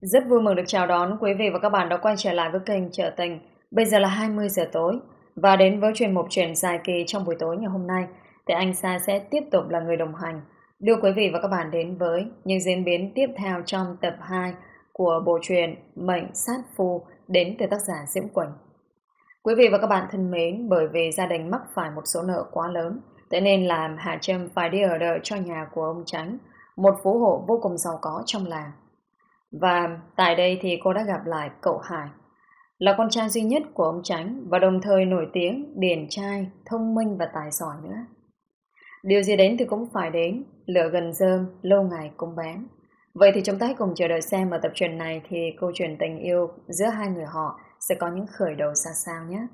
Rất vui mừng được chào đón quý vị và các bạn đã quay trở lại với kênh Trợ Tình. Bây giờ là 20 giờ tối và đến với chuyên mục chuyển dài kỳ trong buổi tối ngày hôm nay thì anh Sa sẽ tiếp tục là người đồng hành đưa quý vị và các bạn đến với những diễn biến tiếp theo trong tập 2 của bộ truyện Mệnh Sát Phu đến từ tác giả Diễm Quỳnh. Quý vị và các bạn thân mến, bởi vì gia đình mắc phải một số nợ quá lớn, thế nên làm Hà Trâm phải đi ở đợi cho nhà của ông Tránh, một phú hộ vô cùng giàu có trong làng. Và tại đây thì cô đã gặp lại cậu Hải, là con trai duy nhất của ông Tránh và đồng thời nổi tiếng, điển trai, thông minh và tài giỏi nữa. Điều gì đến thì cũng phải đến, lửa gần rơm, lâu ngày cũng bén. Vậy thì chúng ta hãy cùng chờ đợi xem ở tập truyền này thì câu chuyện tình yêu giữa hai người họ sẽ có những khởi đầu ra sao nhé.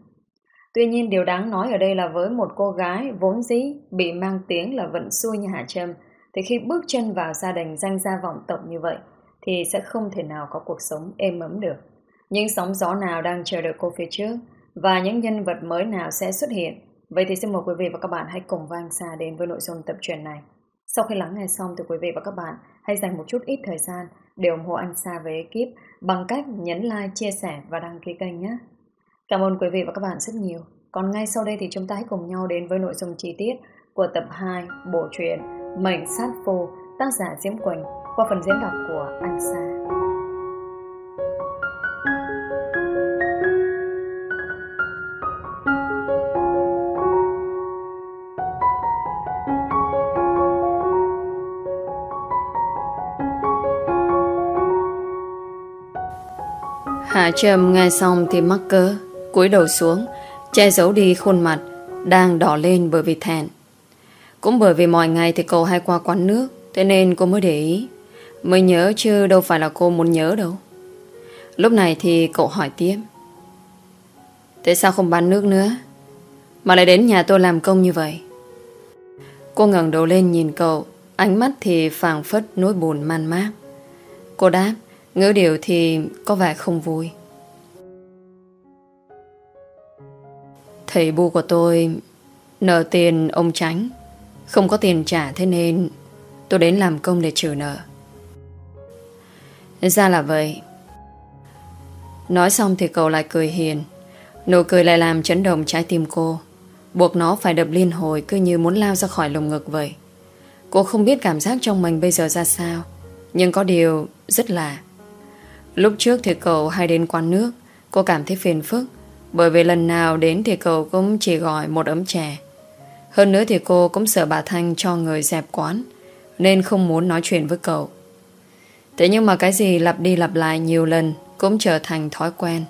Tuy nhiên điều đáng nói ở đây là với một cô gái vốn dĩ bị mang tiếng là vận xui như Hạ Trâm thì khi bước chân vào gia đình danh gia vọng tộc như vậy thì sẽ không thể nào có cuộc sống êm ấm được. Những sóng gió nào đang chờ đợi cô phía trước và những nhân vật mới nào sẽ xuất hiện. Vậy thì xin mời quý vị và các bạn hãy cùng vang anh Sa đến với nội dung tập truyện này. Sau khi lắng nghe xong thì quý vị và các bạn hãy dành một chút ít thời gian để ủng hộ anh Sa với ekip bằng cách nhấn like, chia sẻ và đăng ký kênh nhé. Cảm ơn quý vị và các bạn rất nhiều. Còn ngay sau đây thì chúng ta hãy cùng nhau đến với nội dung chi tiết của tập 2 bộ truyện Mệnh Sát Phu tác giả Diễm Quỳnh qua phần diễn đọc của anh Sa. Hạ Trầm nghe xong thì mắc cỡ, cúi đầu xuống, che giấu đi khuôn mặt đang đỏ lên bởi vì thẹn. Cũng bởi vì mọi ngày thì cậu hay qua quán nước, thế nên cô mới để ý. Mới nhớ chứ đâu phải là cô muốn nhớ đâu. Lúc này thì cậu hỏi tiếp. Tại sao không bán nước nữa? Mà lại đến nhà tôi làm công như vậy. Cô ngẩng đầu lên nhìn cậu, Ánh mắt thì phảng phất nỗi buồn man mác. Cô đáp, Ngữ điệu thì có vẻ không vui. Thầy bu của tôi Nợ tiền ông tránh Không có tiền trả thế nên Tôi đến làm công để trừ nợ ra là vậy. Nói xong thì cậu lại cười hiền. Nụ cười lại làm chấn động trái tim cô. Buộc nó phải đập liên hồi Cứ như muốn lao ra khỏi lồng ngực vậy. Cô không biết cảm giác trong mình bây giờ ra sao, Nhưng có điều rất lạ. Lúc trước thì cậu hay đến quán nước, Cô cảm thấy phiền phức, Bởi vì lần nào đến thì cậu cũng chỉ gọi một ấm chè. Hơn nữa thì cô cũng sợ bà Thanh cho người dẹp quán, Nên không muốn nói chuyện với cậu. Thế nhưng mà cái gì lặp đi lặp lại nhiều lần cũng trở thành thói quen.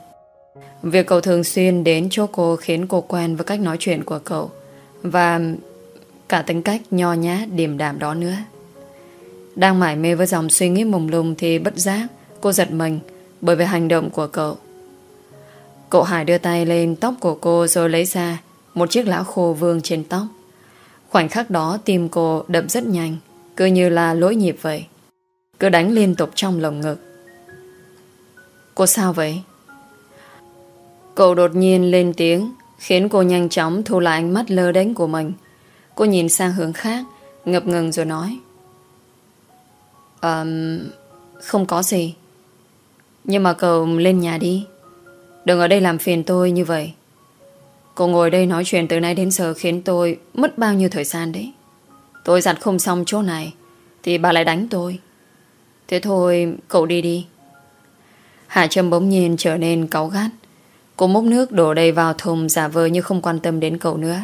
Việc cậu thường xuyên đến chỗ cô khiến cô quen với cách nói chuyện của cậu và cả tính cách nho nhá điềm đạm đó nữa. Đang mải mê với dòng suy nghĩ mùng lung thì bất giác cô giật mình bởi vì hành động của cậu. Cậu Hải đưa tay lên tóc của cô rồi lấy ra một chiếc lão khô vương trên tóc. Khoảnh khắc đó tim cô đập rất nhanh, cứ như là lỗi nhịp vậy. Cứ đánh liên tục trong lồng ngực. Cô sao vậy? Cậu đột nhiên lên tiếng Khiến cô nhanh chóng thu lại ánh mắt lơ đánh của mình. Cô nhìn sang hướng khác Ngập ngừng rồi nói. Um, Không có gì. Nhưng mà cậu lên nhà đi. Đừng ở đây làm phiền tôi như vậy. Cô ngồi đây nói chuyện từ nay đến giờ Khiến tôi mất bao nhiêu thời gian đấy. Tôi giặt không xong chỗ này Thì bà lại đánh tôi. Thế thôi, cậu đi đi. Hạ Trâm bỗng nhiên trở nên cáu gắt. Cô múc nước đổ đầy vào thùng Giả vờ như không quan tâm đến cậu nữa.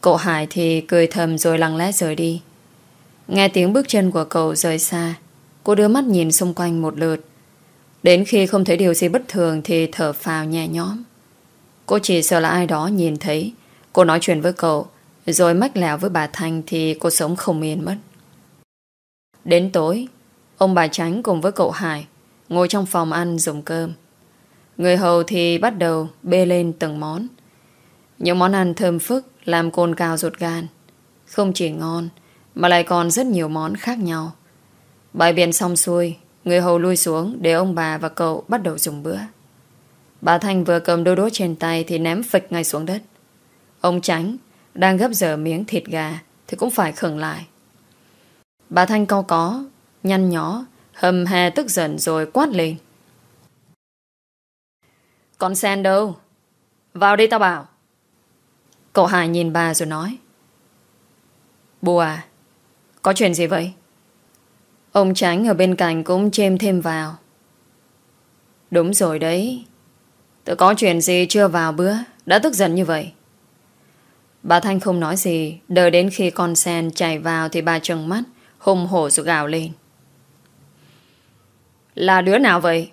Cậu Hải thì cười thầm Rồi lặng lẽ rời đi. Nghe tiếng bước chân của cậu rời xa, Cô đưa mắt nhìn xung quanh một lượt. Đến khi không thấy điều gì bất thường Thì thở phào nhẹ nhõm. Cô chỉ sợ là ai đó nhìn thấy. Cô nói chuyện với cậu, Rồi mách lẻo với bà Thanh Thì cô sống không yên mất. Đến tối Ông bà Tránh cùng với cậu Hải ngồi trong phòng ăn dùng cơm. Người hầu thì bắt đầu bê lên từng món. Những món ăn thơm phức làm cồn cao ruột gan. Không chỉ ngon mà lại còn rất nhiều món khác nhau. Bài biển xong xuôi, người hầu lui xuống để ông bà và cậu bắt đầu dùng bữa. Bà Thanh vừa cầm đôi đốt trên tay thì ném phịch ngay xuống đất. Ông Tránh đang gấp dở miếng thịt gà thì cũng phải khẩn lại. Bà Thanh co có nhăn nhó, Hầm hè tức giận rồi quát lên. Con sen đâu? Vào đi tao bảo. Cậu Hải nhìn bà rồi nói. Bùa à, có chuyện gì vậy? Ông Tránh ở bên cạnh cũng chêm thêm vào. Đúng rồi đấy. tớ có chuyện gì chưa vào bữa, đã tức giận như vậy. Bà Thanh không nói gì, đợi đến khi con sen chạy vào thì bà trừng mắt, hùng hổ rồi gào lên. Là đứa nào vậy?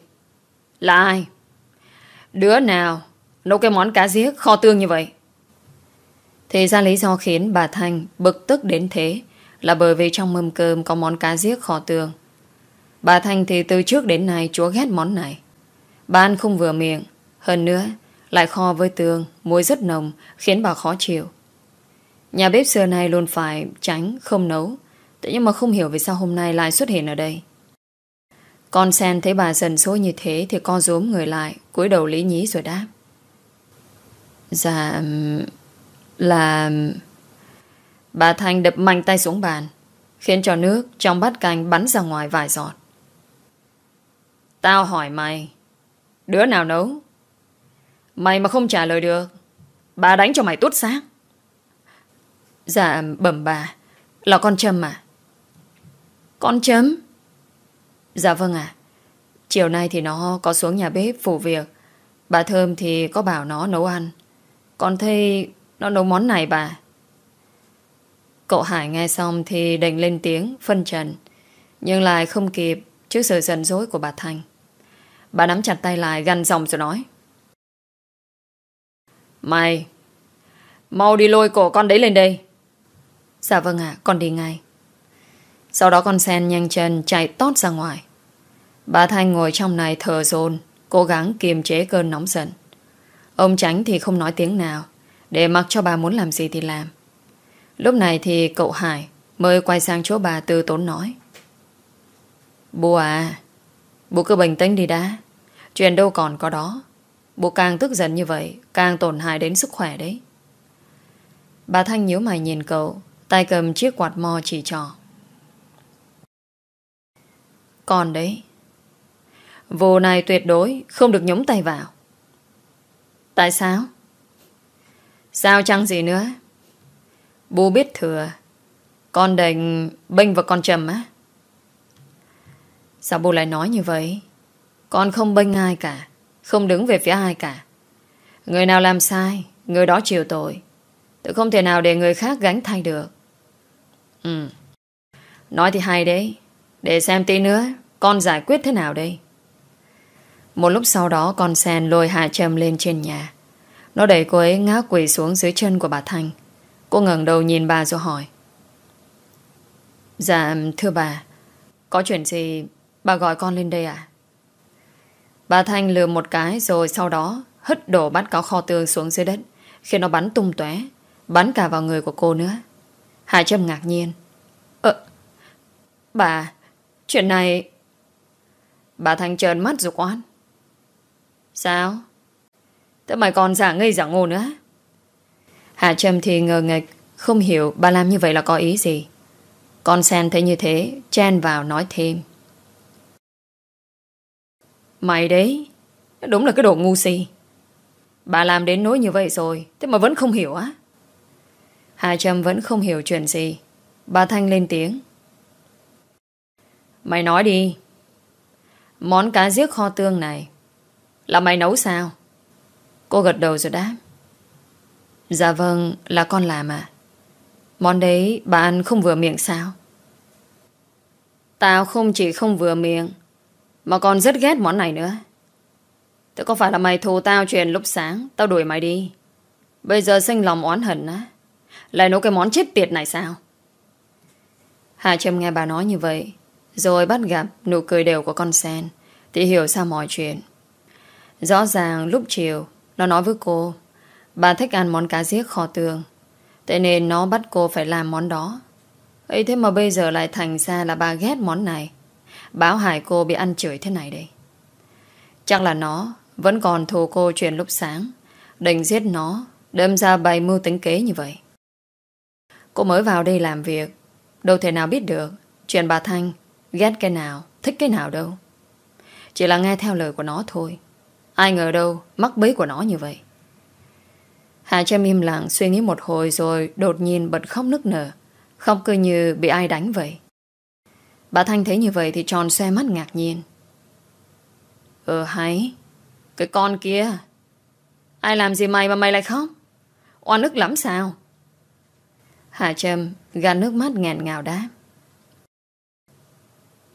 Là ai? Đứa nào nấu cái món cá giết kho tương như vậy? Thì ra lý do khiến bà Thanh bực tức đến thế là bởi vì trong mâm cơm có món cá giết kho tương. Bà Thanh thì từ trước đến nay chúa ghét món này. Bà ăn không vừa miệng, hơn nữa lại kho với tương, muối rất nồng khiến bà khó chịu. Nhà bếp xưa nay luôn phải tránh, không nấu. Thế nhưng mà không hiểu vì sao hôm nay lại xuất hiện ở đây. Con sen thấy bà dần số như thế thì con rúm người lại, cúi đầu lý nhí rồi đáp. Dạ... là... Bà Thanh đập mạnh tay xuống bàn, khiến cho nước trong bát canh bắn ra ngoài vài giọt. Tao hỏi mày, đứa nào nấu? Mày mà không trả lời được, bà đánh cho mày tốt xác. Dạ bẩm bà Là con Trâm à Con Trâm Dạ vâng ạ. Chiều nay thì nó có xuống nhà bếp phụ việc. Bà Thơm thì có bảo nó nấu ăn. Con thấy Nó nấu món này bà. Cậu Hải nghe xong Thì đành lên tiếng phân trần. Nhưng lại không kịp Trước sự giận dỗi của bà Thanh Bà nắm chặt tay lại gằn dòng rồi nói. Mày Mau đi lôi cổ con đấy lên đây. Dạ vâng ạ, con đi ngay. Sau đó con sen nhanh chân chạy tót ra ngoài. Bà Thanh ngồi trong này thờ dồn, cố gắng kiềm chế cơn nóng giận. Ông Tránh thì không nói tiếng nào, để mặc cho bà muốn làm gì thì làm. Lúc này thì cậu Hải mới quay sang chỗ bà tư tốn nói. Bố à, bố cứ bình tĩnh đi đã. Chuyện đâu còn có đó. Bố càng tức giận như vậy, càng tổn hại đến sức khỏe đấy. Bà Thanh nhíu mày nhìn cậu, Tay cầm chiếc quạt mò chỉ trò Còn đấy Vụ này tuyệt đối, Không được nhúng tay vào. Tại sao? Sao chăng gì nữa? Bố biết thừa. Con đành bênh và con trầm á. Sao bố lại nói như vậy? Con không bênh ai cả, Không đứng về phía ai cả. Người nào làm sai, Người đó chịu tội. Tôi không thể nào để người khác gánh thay được. Ừ. Nói thì hay đấy. Để xem tí nữa, con giải quyết thế nào đây. Một lúc sau đó con sen lôi Hà Trâm lên trên nhà. Nó đẩy cô ấy ngã quỷ xuống dưới chân của bà Thanh. Cô ngẩng đầu nhìn bà rồi hỏi. Dạ, thưa bà, có chuyện gì bà gọi con lên đây à? Bà Thanh lừa một cái rồi sau đó hất đổ bát cáo kho tương xuống dưới đất khi nó bắn tung tóe bắn cả vào người của cô nữa. Hà Trâm ngạc nhiên. Ờ, bà, chuyện này... Bà Thanh trợn mắt rồi quán. Sao? Thế mày còn giả ngây giả ngô nữa. Hà Trâm thì ngờ nghịch, không hiểu bà làm như vậy là có ý gì. Con sen thấy như thế, chen vào nói thêm. Mày đấy, đúng là cái đồ ngu si. Bà làm đến nỗi như vậy rồi, thế mà vẫn không hiểu á. Hà Trâm vẫn không hiểu chuyện gì. Bà Thanh lên tiếng. Mày nói đi. Món cá giết kho tương này là mày nấu sao? Cô gật đầu rồi đáp. Dạ vâng, là con làm à. Món đấy bà ăn không vừa miệng sao? Tao không chỉ không vừa miệng mà còn rất ghét món này nữa. Thế có phải là mày thù tao chuyện lúc sáng Tao đuổi mày đi Bây giờ sinh lòng oán hận á lại nấu cái món chết tiệt này sao Hà Trâm nghe bà nói như vậy Rồi bắt gặp nụ cười đều của con sen Thì hiểu sao mọi chuyện Rõ ràng lúc chiều, Nó nói với cô, Bà thích ăn món cá giết kho tường, Thế nên nó bắt cô phải làm món đó ấy thế mà bây giờ lại thành ra là bà ghét món này, Báo hại cô bị ăn chửi thế này đây Chắc là nó Vẫn còn thù cô chuyện lúc sáng, Định giết nó, Đâm ra bày mưu tính kế như vậy Cô mới vào đây làm việc, Đâu thể nào biết được Chuyện bà Thanh ghét cái nào, thích cái nào đâu. Chỉ là nghe theo lời của nó thôi. Ai ngờ đâu mắc bấy của nó như vậy. Hà Trâm im lặng suy nghĩ một hồi rồi đột nhiên bật khóc nức nở. Không cứ như bị ai đánh vậy. Bà Thanh thấy như vậy thì tròn xe mắt ngạc nhiên. Ờ hay, cái con kia. Ai làm gì mày mà mày lại khóc? Oan ức lắm sao? Hà Trâm gạt nước mắt nghẹn ngào đáp.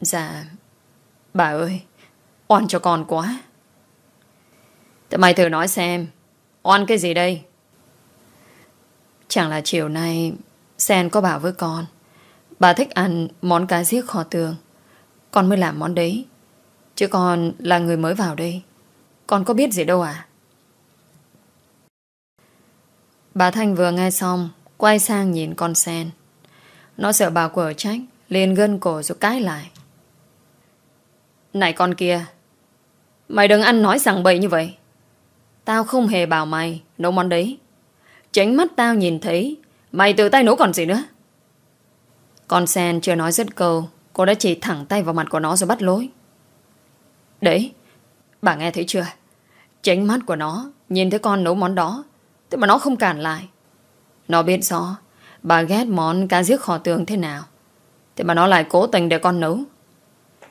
Dạ, bà ơi, oan cho con quá. Thế mày thử nói xem, oan cái gì đây? Chẳng là chiều nay Sen có bảo với con Bà thích ăn món cá giết kho tường. Con mới làm món đấy Chứ con là người mới vào đây. Con có biết gì đâu à? Bà Thanh vừa nghe xong Quay sang nhìn con sen. Nó sợ bà quở trách liền gân cổ rồi cái lại. Này con kia Mày đừng ăn nói rằng bậy như vậy. Tao không hề bảo mày nấu món đấy. Tránh mắt tao nhìn thấy, Mày tự tay nấu còn gì nữa. Con sen chưa nói dứt câu, Cô đã chỉ thẳng tay vào mặt của nó rồi bắt lối. Đấy, Bà nghe thấy chưa? Tránh mắt của nó Nhìn thấy con nấu món đó, Thế mà nó không cản lại. Nó biết rõ, Bà ghét món cá giết kho tường thế nào, Thế mà nó lại cố tình để con nấu.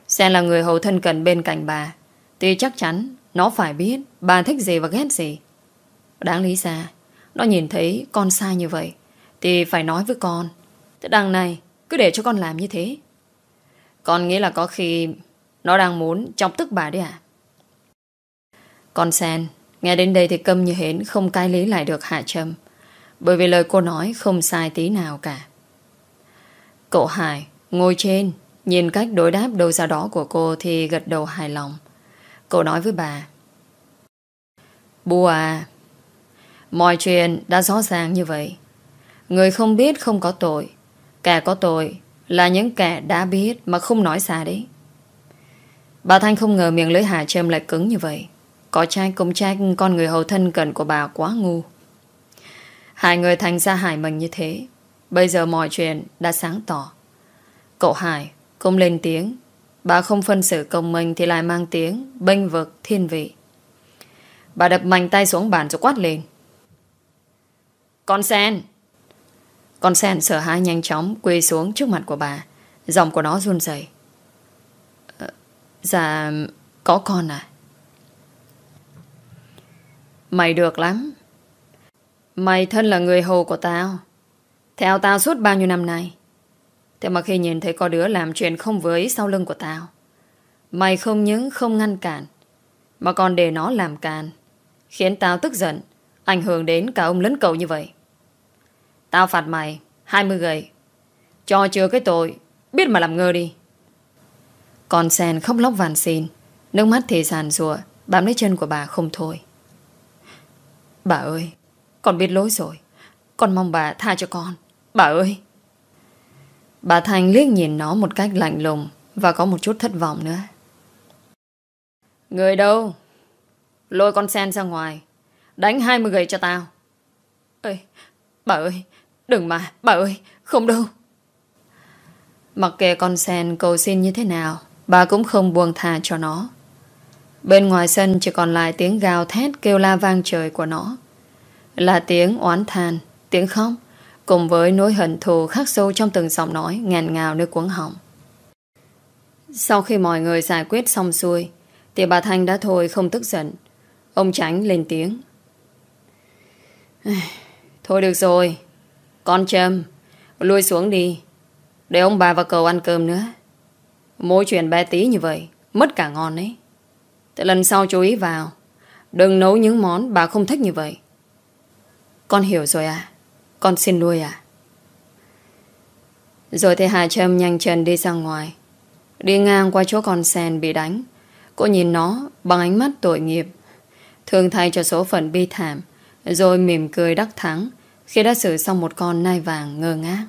Sen là người hầu thân cần bên cạnh bà, Thì chắc chắn Nó phải biết bà thích gì và ghét gì? Đáng lý ra, Nó nhìn thấy con sai như vậy, Thì phải nói với con. Thế đằng này, cứ để cho con làm như thế. Con nghĩ là có khi Nó đang muốn chọc tức bà đấy à Con Sen, Nghe đến đây thì câm như hến Không cai lý lại được Hạ Trâm, Bởi vì lời cô nói không sai tí nào cả. Cậu Hải, Ngồi trên, Nhìn cách đối đáp đâu ra đó của cô Thì gật đầu hài lòng. Cậu nói với bà Bố à Mọi chuyện đã rõ ràng như vậy. Người không biết không có tội. Kẻ có tội Là những kẻ đã biết mà không nói xa đấy. Bà Thanh không ngờ miệng lưỡi Hà Trâm lại cứng như vậy. Có trai cũng trai con người hầu thân cận của bà quá ngu. Hai người thành ra Hải mình như thế. Bây giờ mọi chuyện đã sáng tỏ. Cậu Hải cũng lên tiếng. Bà không phân xử công minh Thì lại mang tiếng bênh vực thiên vị. Bà đập mạnh tay xuống bàn rồi quát lên. Con sen. Con sen sợ hãi nhanh chóng Quê xuống trước mặt của bà. Giọng của nó run rẩy. Ờ, Dạ Có con à. Mày được lắm. Mày thân là người hầu của tao. Theo tao suốt bao nhiêu năm nay. Thế mà khi nhìn thấy có đứa làm chuyện không với sau lưng của tao Mày không những không ngăn cản Mà còn để nó làm càn. Khiến tao tức giận, Ảnh hưởng đến cả ông lấn cầu như vậy. Tao phạt mày 20 gầy Cho chưa cái tội, Biết mà làm ngơ đi. Con sen khóc lóc vàn xin, Nước mắt thì sàn rùa Bám lấy chân của bà không thôi. Bà ơi, Con biết lỗi rồi. Con mong bà tha cho con. Bà ơi! Bà Thành liếc nhìn nó một cách lạnh lùng Và có một chút thất vọng nữa. Người đâu? Lôi con sen ra ngoài. Đánh 20 gầy cho tao. Ê, bà ơi Đừng mà, bà ơi, không đâu. Mặc kệ con sen cầu xin như thế nào Bà cũng không buông thà cho nó. Bên ngoài sân chỉ còn lại tiếng gào thét kêu la vang trời của nó. Là tiếng oán than, tiếng khóc Cùng với nỗi hận thù khắc sâu trong từng giọng nói ngàn ngào nơi cuống họng. Sau khi mọi người giải quyết xong xuôi Thì bà Thanh đã thôi không tức giận. Ông Tránh lên tiếng. Thôi được rồi, Con Trâm, Lui xuống đi, Để ông bà vào cầu ăn cơm nữa. Mỗi chuyện bé tí như vậy, Mất cả ngon ấy. Thế lần sau chú ý vào, Đừng nấu những món bà không thích như vậy. Con hiểu rồi à Con xin nuôi à. Rồi thì Hà Trâm nhanh chân đi ra ngoài, Đi ngang qua chỗ con sen bị đánh. Cô nhìn nó bằng ánh mắt tội nghiệp Thương thay cho số phận bi thảm, Rồi mỉm cười đắc thắng, Khi đã xử xong một con nai vàng ngơ ngác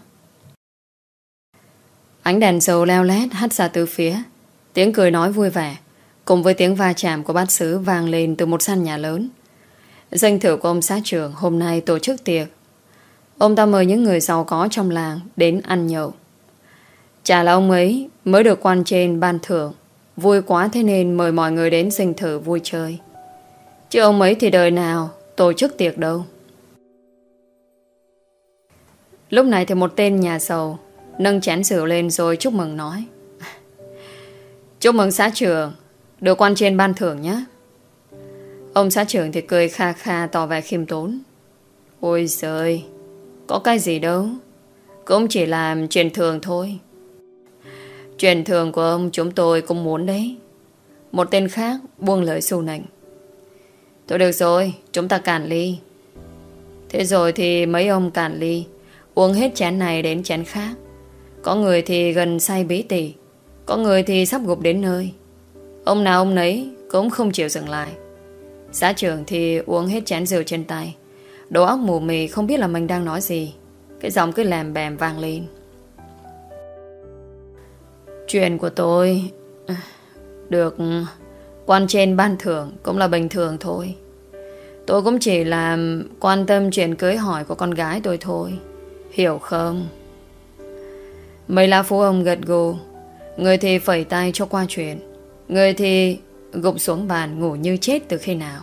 Ánh đèn dầu leo lét hắt ra từ phía Tiếng cười nói vui vẻ, Cùng với tiếng va chạm của bát sứ vang lên từ một sân nhà lớn Danh thử của ông xã trưởng hôm nay tổ chức tiệc Ông ta mời những người giàu có trong làng đến ăn nhậu Chả là ông ấy mới được quan trên ban thưởng. Vui quá thế nên mời mọi người đến sinh thử vui chơi. Chứ ông ấy thì đời nào tổ chức tiệc đâu. Lúc này thì một tên nhà giàu nâng chén rượu lên rồi chúc mừng nói. Chúc mừng xã trưởng được quan trên ban thưởng nhé. Ông xã trưởng thì cười kha kha tỏ vẻ khiêm tốn. Ôi giời, có cái gì đâu. Cũng chỉ làm chuyện thường thôi. Chuyện thường của ông chúng tôi cũng muốn đấy. Một tên khác buông lời xu nảnh. Thôi được rồi, chúng ta cạn ly. Thế rồi thì mấy ông cạn ly, uống hết chén này đến chén khác. Có người thì gần say bí tỉ, có người thì sắp gục đến nơi. Ông nào ông nấy cũng không chịu dừng lại. Xã trưởng thì uống hết chén rượu trên tay. đồ óc mù mì không biết là mình đang nói gì. Cái giọng cứ làm bèm vang lên. Chuyện của tôi à, được quan trên ban thưởng cũng là bình thường thôi. Tôi cũng chỉ là quan tâm chuyện cưới hỏi của con gái tôi thôi. Hiểu không? Mấy lá phú ông gật gù. Người thì phẩy tay cho qua chuyện. Người thì gục xuống bàn ngủ như chết từ khi nào.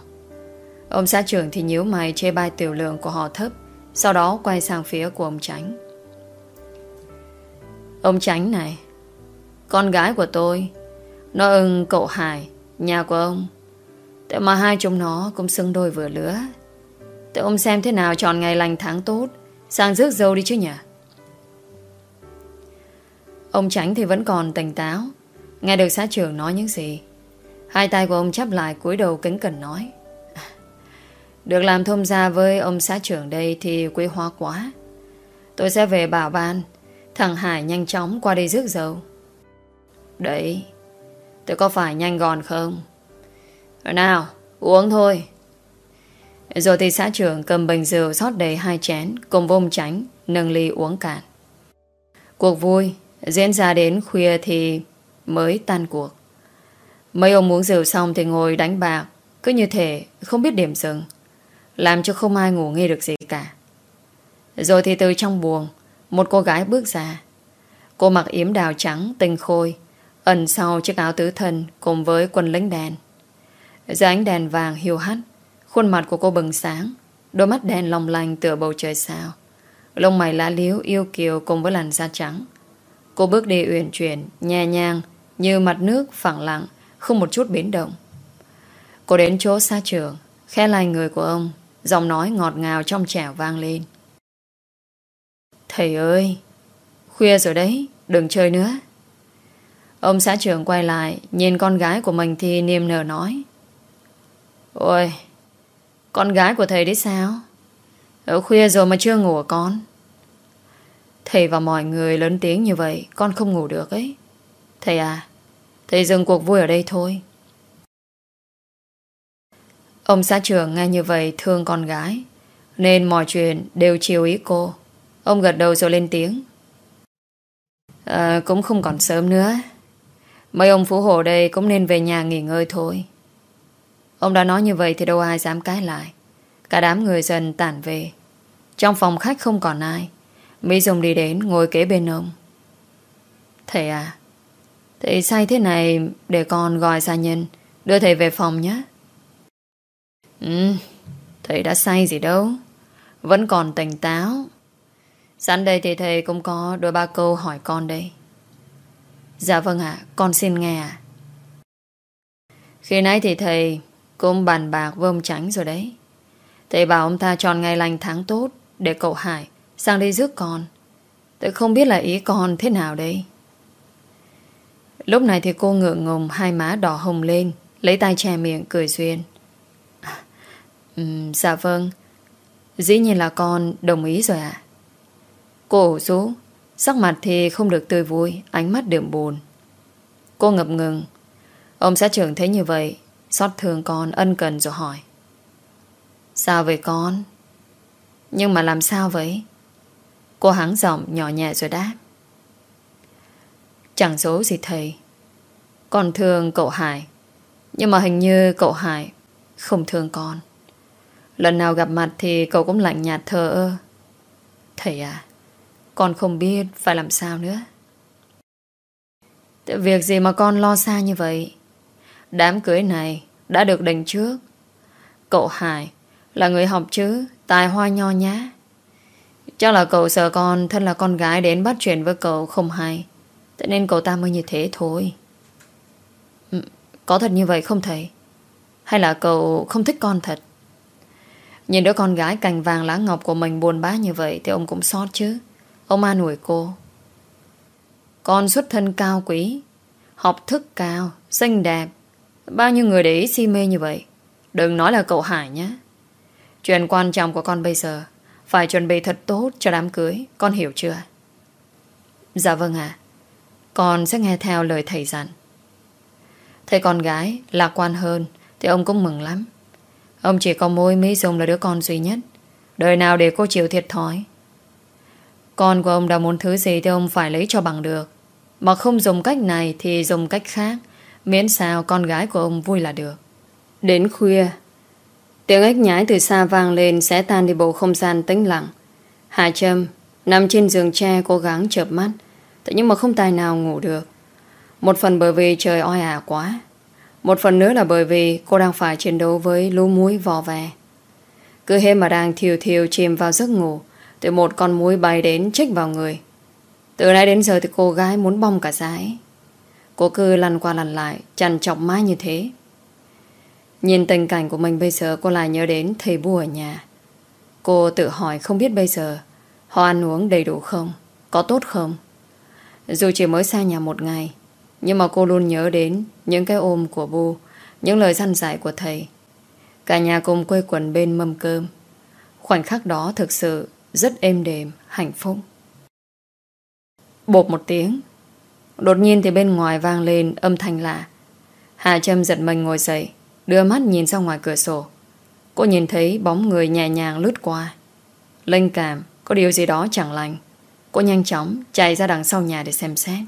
Ông xã trưởng thì nhíu mày chê bai tiểu lượng của họ thấp. Sau đó quay sang phía của ông Tránh. Ông Tránh này, con gái của tôi, nó ưng cậu Hải, nhà của ông. Tại mà hai chúng nó cũng xưng đôi vừa lứa. Tại ông xem thế nào chọn ngày lành tháng tốt, sang rước dâu đi chứ nhỉ? Ông Tránh thì vẫn còn tỉnh táo, nghe được xã trưởng nói những gì. Hai tay của ông chắp lại cúi đầu kính cẩn nói. Được làm thông gia với ông xã trưởng đây thì quý hóa quá. Tôi sẽ về bảo ban, thằng Hải nhanh chóng qua đây rước dâu. Đấy Tôi có phải nhanh gòn không? Nào, uống thôi. Rồi thì xã trưởng cầm bình rượu rót đầy hai chén, Cùng vông tránh Nâng ly uống cạn. Cuộc vui diễn ra đến khuya thì Mới tan cuộc. Mấy ông uống rượu xong thì ngồi đánh bạc, Cứ như thể không biết điểm dừng, Làm cho không ai ngủ nghe được gì cả. Rồi thì từ trong buồng, Một cô gái bước ra. Cô mặc yếm đào trắng, tinh khôi Ẩn sau chiếc áo tứ thân Cùng với quần lính đèn. Dưới ánh đèn vàng hiu hắt Khuôn mặt của cô bừng sáng Đôi mắt đèn long lanh tựa bầu trời sao. Lông mày lá liếu yêu kiều Cùng với làn da trắng. Cô bước đi uyển chuyển, nhẹ nhàng Như mặt nước phẳng lặng Không một chút biến động. Cô đến chỗ xa trường Khe lai người của ông Giọng nói ngọt ngào trong trẻo vang lên. Thầy ơi Khuya rồi đấy Đừng chơi nữa. Ông xã trưởng quay lại Nhìn con gái của mình thì niềm nở nói. Ôi Con gái của thầy đấy sao? Ở khuya rồi mà chưa ngủ à con? Thầy và mọi người lớn tiếng như vậy Con không ngủ được ấy. Thầy à Thầy dừng cuộc vui ở đây thôi. Ông xã trưởng nghe như vậy thương con gái Nên mọi chuyện đều chiều ý cô. Ông gật đầu rồi lên tiếng. À, Cũng không còn sớm nữa. Mấy ông phú hộ đây cũng nên về nhà nghỉ ngơi thôi. Ông đã nói như vậy thì đâu ai dám cãi lại. Cả đám người dần tản về. Trong phòng khách không còn ai. Mỹ Dung đi đến ngồi kế bên ông. Thầy à, thầy say thế này để con gọi gia nhân đưa thầy về phòng nhé. Ừ, thầy đã say gì đâu. Vẫn còn tỉnh táo. Sẵn đây thì thầy cũng có đôi ba câu hỏi con đây. Dạ vâng ạ, con xin nghe ạ. Khi nãy thì thầy cũng bàn bạc với ông Tránh rồi đấy. Thầy bảo ông ta chọn ngày lành tháng tốt để cậu Hải sang đây rước con. Tôi không biết là ý con thế nào đây. Lúc này thì cô ngượng ngùng hai má đỏ hồng lên, lấy tay che miệng cười duyên. Um, dạ vâng, dĩ nhiên là con đồng ý rồi ạ. Cô ổ rú, Sắc mặt thì không được tươi vui, Ánh mắt đượm buồn. Cô ngập ngừng. Ông xã trưởng thấy như vậy, Xót thương con ân cần rồi hỏi. Sao vậy con? Nhưng mà làm sao vậy? Cô hắng giọng nhỏ nhẹ rồi đáp. Chẳng số gì thầy. Con thương cậu Hải, Nhưng mà hình như cậu Hải Không thương con. Lần nào gặp mặt thì cậu cũng lạnh nhạt thờ ơ. Thầy à con không biết phải làm sao nữa. Việc gì mà con lo xa như vậy? Đám cưới này Đã được định trước. Cậu Hải là người học chứ Tài hoa nho nhá. Chắc là cậu sợ con Thân là con gái đến bắt chuyện với cậu không hay. Thế nên cậu ta mới như thế thôi. Ừ, có thật như vậy không thầy? Hay là cậu không thích con thật? Nhìn đứa con gái cành vàng lá ngọc của mình buồn bã như vậy Thì ông cũng xót chứ. Ông an ủi cô. Con xuất thân cao quý, Học thức cao, Xinh đẹp. Bao nhiêu người để ý si mê như vậy? Đừng nói là cậu Hải nhé. Chuyện quan trọng của con bây giờ Phải chuẩn bị thật tốt cho đám cưới, Con hiểu chưa? Dạ vâng ạ. Con sẽ nghe theo lời thầy dặn. Thấy con gái lạc quan hơn Thì ông cũng mừng lắm. Ông chỉ có môi Mỹ dùng là đứa con duy nhất. Đời nào để cô chịu thiệt thói. Con của ông đã muốn thứ gì Thì ông phải lấy cho bằng được. Mà không dùng cách này thì dùng cách khác. Miễn sao con gái của ông vui là được. Đến khuya, Tiếng ếch nhái từ xa vang lên Sẽ tan đi bầu không gian tĩnh lặng. Hà Trâm Nằm trên giường tre cố gắng chợp mắt, Thế nhưng mà không tài nào ngủ được. Một phần bởi vì trời oi ả quá, Một phần nữa là bởi vì Cô đang phải chiến đấu với lũ muối vò vè Cứ hết mà đang thiều thiều Chìm vào giấc ngủ từ một con mũi bay đến chích vào người. Từ nay đến giờ thì cô gái muốn bong cả giái Cô cứ lăn qua lăn lại Chằn chọc mãi như thế. Nhìn tình cảnh của mình bây giờ, Cô lại nhớ đến thầy bu ở nhà. Cô tự hỏi không biết bây giờ, Họ ăn uống đầy đủ không, Có tốt không? Dù chỉ mới xa nhà một ngày, Nhưng mà cô luôn nhớ đến Những cái ôm của bu Những lời săn dạy của thầy. Cả nhà cùng quây quần bên mâm cơm. Khoảnh khắc đó thực sự rất êm đềm, hạnh phúc. Bột một tiếng Đột nhiên thì bên ngoài vang lên âm thanh lạ. Hà Trâm giật mình ngồi dậy Đưa mắt nhìn ra ngoài cửa sổ. Cô nhìn thấy bóng người nhẹ nhàng lướt qua. Linh cảm Có điều gì đó chẳng lành. Cô nhanh chóng chạy ra đằng sau nhà để xem xét.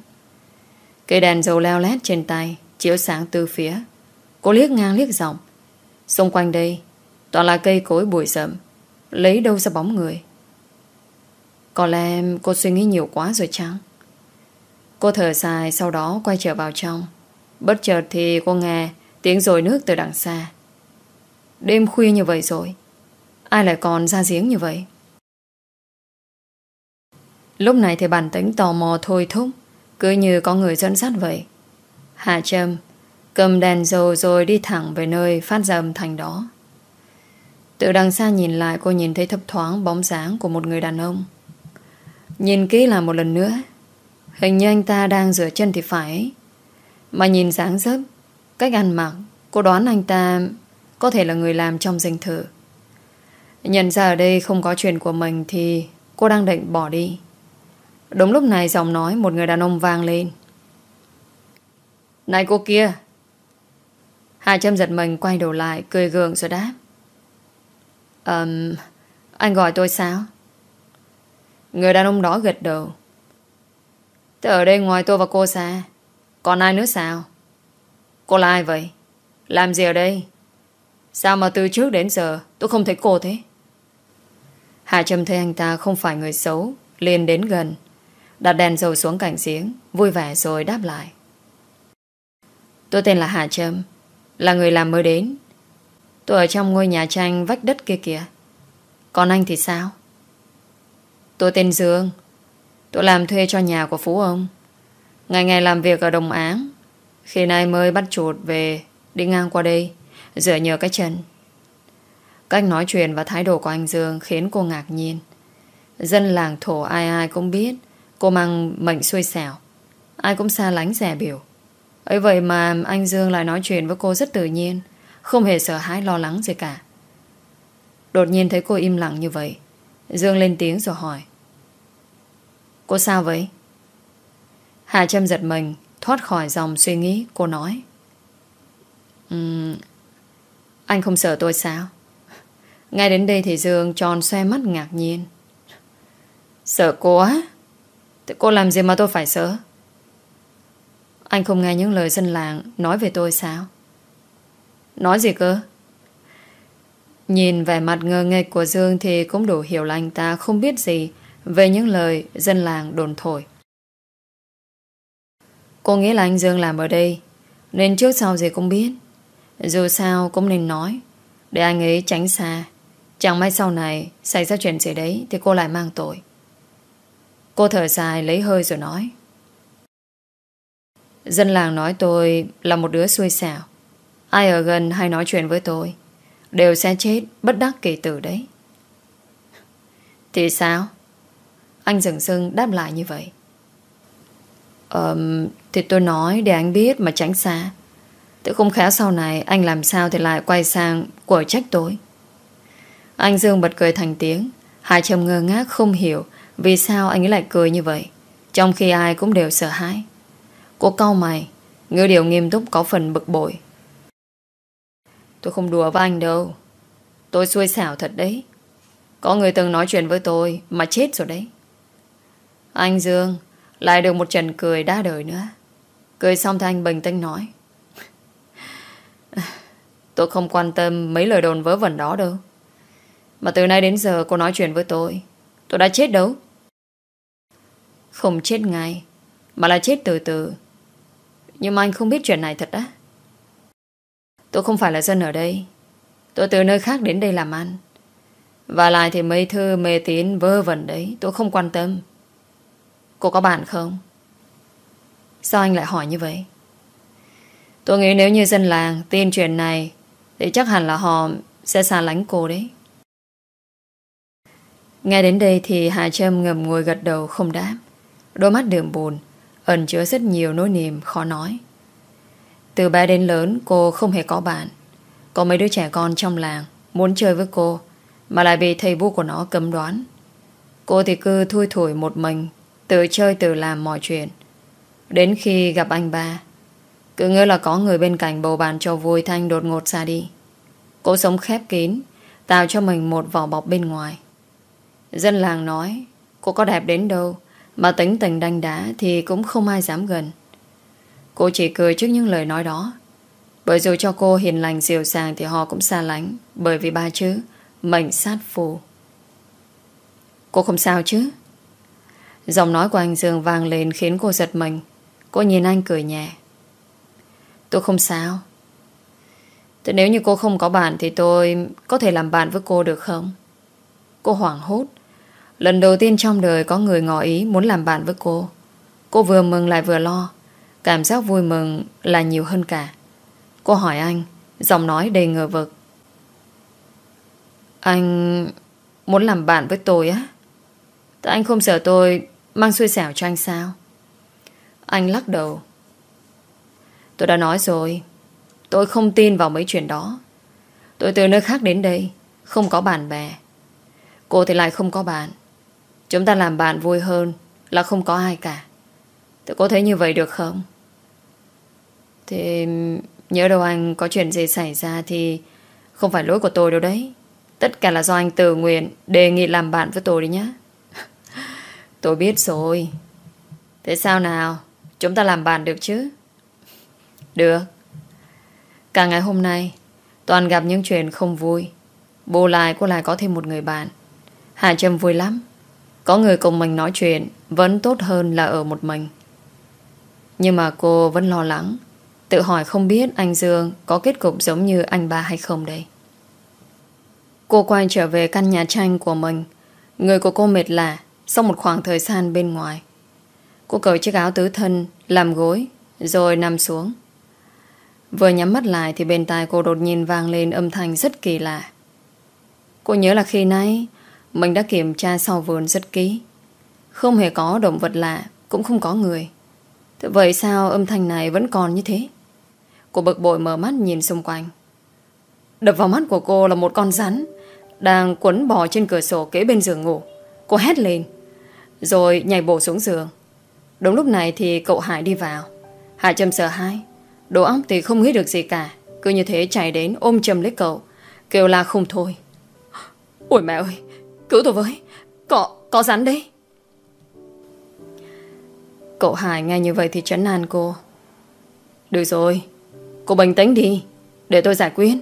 Cây đèn dầu leo lét trên tay Chiếu sáng từ phía. Cô liếc ngang liếc dọc. Xung quanh đây Toàn là cây cối bụi rậm Lấy đâu ra bóng người? Có lẽ cô suy nghĩ nhiều quá rồi chăng? Cô thở dài, sau đó quay trở vào trong. Bất chợt thì cô nghe Tiếng rồi nước từ đằng xa. Đêm khuya như vậy rồi, Ai lại còn ra giếng như vậy? Lúc này thì bản tính tò mò thôi thúc, Cứ như có người dẫn dắt vậy. Hà Trâm Cầm đèn dầu rồi đi thẳng về nơi Phát ra âm thanh đó. Từ đằng xa nhìn lại, cô nhìn thấy thấp thoáng Bóng dáng của một người đàn ông. Nhìn kỹ là một lần nữa. Hình như anh ta đang rửa chân thì phải. Mà nhìn dáng dấp Cách ăn mặc Cô đoán anh ta Có thể là người làm trong danh thự. Nhận ra ở đây không có chuyện của mình Thì cô đang định bỏ đi. Đúng lúc này giọng nói Một người đàn ông vang lên. Này cô kia! Hà Trâm giật mình quay đầu lại Cười gượng rồi đáp. Um, Anh gọi tôi sao? Người đàn ông đó gật đầu. Thế ở đây ngoài tôi và cô xa Còn ai nữa sao? Cô là ai vậy? Làm gì ở đây? Sao mà từ trước đến giờ tôi không thấy cô thế? Hà Trâm thấy anh ta không phải người xấu, liền đến gần. Đặt đèn dầu xuống cạnh giếng, Vui vẻ rồi đáp lại. Tôi tên là Hà Trâm, Là người làm mới đến. Tôi ở trong ngôi nhà tranh vách đất kia kìa. Còn anh thì sao? Tôi tên Dương. Tôi làm thuê cho nhà của Phú ông. Ngày ngày làm việc ở Đồng Áng. Khi nay mới bắt chuột về, Đi ngang qua đây, Dựa nhờ cái chân. Cách nói chuyện và thái độ của anh Dương Khiến cô ngạc nhiên. Dân làng thổ ai ai cũng biết, Cô mang mệnh xui xẻo. Ai cũng xa lánh rẻ biểu. Ấy vậy mà anh Dương lại nói chuyện với cô rất tự nhiên, Không hề sợ hãi lo lắng gì cả. Đột nhiên thấy cô im lặng như vậy Dương lên tiếng rồi hỏi Cô sao vậy? Hà Trâm giật mình Thoát khỏi dòng suy nghĩ Cô nói um, Anh không sợ tôi sao? Ngay đến đây thì Dương tròn xoe mắt ngạc nhiên Sợ cô á? Cô làm gì mà tôi phải sợ? Anh không nghe những lời dân làng Nói về tôi sao? Nói gì cơ? Nhìn vẻ mặt ngơ nghịch của Dương Thì cũng đủ hiểu là anh ta không biết gì. Về những lời, dân làng đồn thổi. Cô nghĩ là anh Dương làm ở đây, Nên trước sau gì cũng biết. Dù sao cũng nên nói, Để anh ấy tránh xa. Chẳng may sau này xảy ra chuyện gì đấy Thì cô lại mang tội. Cô thở dài lấy hơi rồi nói. Dân làng nói tôi là một đứa xui xẻo. Ai ở gần hay nói chuyện với tôi Đều sẽ chết bất đắc kỳ tử đấy. Thì sao? Anh dừng dưng đáp lại như vậy. Um, Thì tôi nói để anh biết mà tránh xa. Tự không khéo sau này Anh làm sao thì lại quay sang Của trách tôi. Anh Dương bật cười thành tiếng. Hai chồng ngơ ngác không hiểu Vì sao anh ấy lại cười như vậy Trong khi ai cũng đều sợ hãi. Cô cau mày Ngữ điệu nghiêm túc có phần bực bội. Tôi không đùa với anh đâu. Tôi xui xảo thật đấy. Có người từng nói chuyện với tôi Mà chết rồi đấy. Anh Dương, Lại được một trận cười đa đời nữa. Cười xong thì anh bình tĩnh nói. Tôi không quan tâm Mấy lời đồn vớ vẩn đó đâu. Mà từ nay đến giờ cô nói chuyện với tôi Tôi đã chết đâu. Không chết ngay, Mà là chết từ từ. Nhưng mà anh không biết chuyện này thật á. Tôi không phải là dân ở đây. Tôi từ nơi khác đến đây làm ăn. Và lại thì mấy thư mê tín vơ vẩn đấy, Tôi không quan tâm. Cô có bạn không? Sao anh lại hỏi như vậy? Tôi nghĩ nếu như dân làng tin chuyện này, Thì chắc hẳn là họ sẽ xa lánh cô đấy. Nghe đến đây thì Hà Trâm ngầm ngồi gật đầu không đáp. Đôi mắt đường buồn, Ẩn chứa rất nhiều nỗi niềm khó nói. Từ bé đến lớn, cô không hề có bạn. Có mấy đứa trẻ con trong làng Muốn chơi với cô, Mà lại bị thầy bu của nó cấm đoán. Cô thì cứ thui thủi một mình, Tự chơi tự làm mọi chuyện. Đến khi gặp anh ba, Cứ ngỡ là có người bên cạnh bầu bàn cho vui Thanh đột ngột xa đi. Cô sống khép kín, Tạo cho mình một vỏ bọc bên ngoài. Dân làng nói, Cô có đẹp đến đâu, Mà tính tình đanh đá Thì cũng không ai dám gần. Cô chỉ cười trước những lời nói đó. Bởi dù cho cô hiền lành dịu dàng Thì họ cũng xa lánh, Bởi vì ba chữ, Mệnh sát phù. Cô không sao chứ? Giọng nói của anh Dương vang lên Khiến cô giật mình. Cô nhìn anh cười nhẹ. Tôi không sao. Thế nếu như cô không có bạn Thì tôi có thể làm bạn với cô được không? Cô hoảng hốt. Lần đầu tiên trong đời có người ngỏ ý Muốn làm bạn với cô. Cô vừa mừng lại vừa lo. Cảm giác vui mừng là nhiều hơn cả. Cô hỏi anh, Giọng nói đầy ngờ vực. Anh muốn làm bạn với tôi á? Tại anh không sợ tôi Mang xui xẻo cho anh sao? Anh lắc đầu. Tôi đã nói rồi. Tôi không tin vào mấy chuyện đó. Tôi từ nơi khác đến đây, Không có bạn bè. Cô thì lại không có bạn. Chúng ta làm bạn vui hơn Là không có ai cả. Tôi có thấy như vậy được không? Thì Nhớ đâu anh có chuyện gì xảy ra Thì không phải lỗi của tôi đâu đấy. Tất cả là do anh tự nguyện Đề nghị làm bạn với tôi đi nhá. Tôi biết rồi. Thế sao nào? Chúng ta làm bạn được chứ? Được. Cả ngày hôm nay, Toàn gặp những chuyện không vui. Bù lại cô lại có thêm một người bạn. Hà Trâm vui lắm. Có người cùng mình nói chuyện Vẫn tốt hơn là ở một mình. Nhưng mà cô vẫn lo lắng. Tự hỏi không biết anh Dương Có kết cục giống như anh ba hay không đây Cô quay trở về căn nhà tranh của mình Người của cô mệt lạ Sau một khoảng thời gian bên ngoài Cô cởi chiếc áo tứ thân Làm gối Rồi nằm xuống Vừa nhắm mắt lại thì bên tai cô đột nhiên vang lên âm thanh rất kỳ lạ. Cô nhớ là khi nãy mình đã kiểm tra sau vườn rất kỹ. Không hề có động vật lạ, cũng không có người. Thế vậy sao âm thanh này vẫn còn như thế? Cô bực bội mở mắt nhìn xung quanh. Đập vào mắt của cô là một con rắn đang quấn bò trên cửa sổ kế bên giường ngủ. Cô hét lên rồi nhảy bổ xuống giường. Đúng lúc này thì cậu Hải đi vào. Hải Trâm sợ hãi Đồ óc thì không nghĩ được gì cả Cứ như thế chạy đến ôm chầm lấy cậu Kêu la không thôi Ôi mẹ ơi Cứu tôi với Có, có rắn đấy Cậu Hải nghe như vậy thì chấn an cô Được rồi Cô bình tĩnh đi Để tôi giải quyết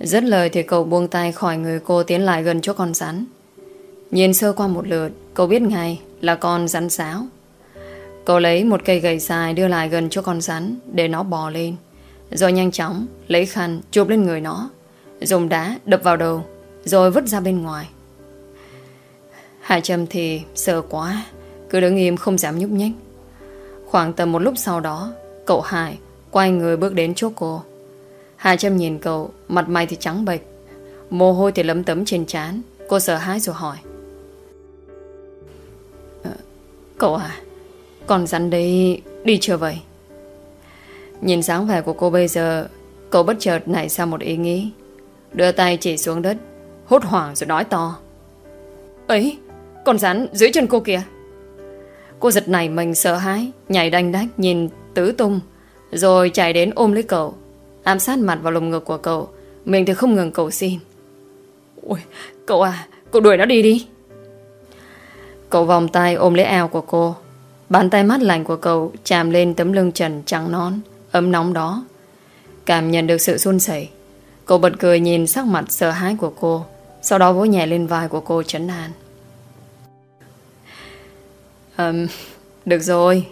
Rất lời thì cậu buông tay khỏi người cô Tiến lại gần chỗ con rắn Nhìn sơ qua một lượt Cậu biết ngay là con rắn sáo Cậu lấy một cây gậy dài đưa lại gần chỗ con rắn để nó bò lên. Rồi nhanh chóng lấy khăn chụp lên người nó. Dùng đá đập vào đầu rồi vứt ra bên ngoài. Hải Trâm thì sợ quá, cứ đứng im không dám nhúc nhích. Khoảng tầm một lúc sau đó, cậu Hải quay người bước đến chỗ cô. hà Trâm nhìn cậu, mặt mày thì trắng bệch. Mồ hôi thì lấm tấm trên trán. Cô sợ hãi rồi hỏi. Ờ, cậu à còn rắn đấy đi chưa vậy? Nhìn dáng vẻ của cô bây giờ Cậu bất chợt nảy ra một ý nghĩ. Đưa tay chỉ xuống đất Hốt hoảng rồi nói to. Ấy Con rắn dưới chân cô kìa. Cô giật nảy mình sợ hãi Nhảy đanh đách nhìn tứ tung. Rồi chạy đến ôm lấy cậu Ám sát mặt vào lồng ngực của cậu Mình thì không ngừng cầu xin Ôi, cậu à, cậu đuổi nó đi đi. Cậu vòng tay ôm lấy eo của cô. Bàn tay mát lạnh của cậu chạm lên tấm lưng trần trắng nón, ấm nóng đó. Cảm nhận được sự run sẩy. Cậu bật cười nhìn sắc mặt sợ hãi của cô, sau đó vỗ nhẹ lên vai của cô chấn an. Um, được rồi,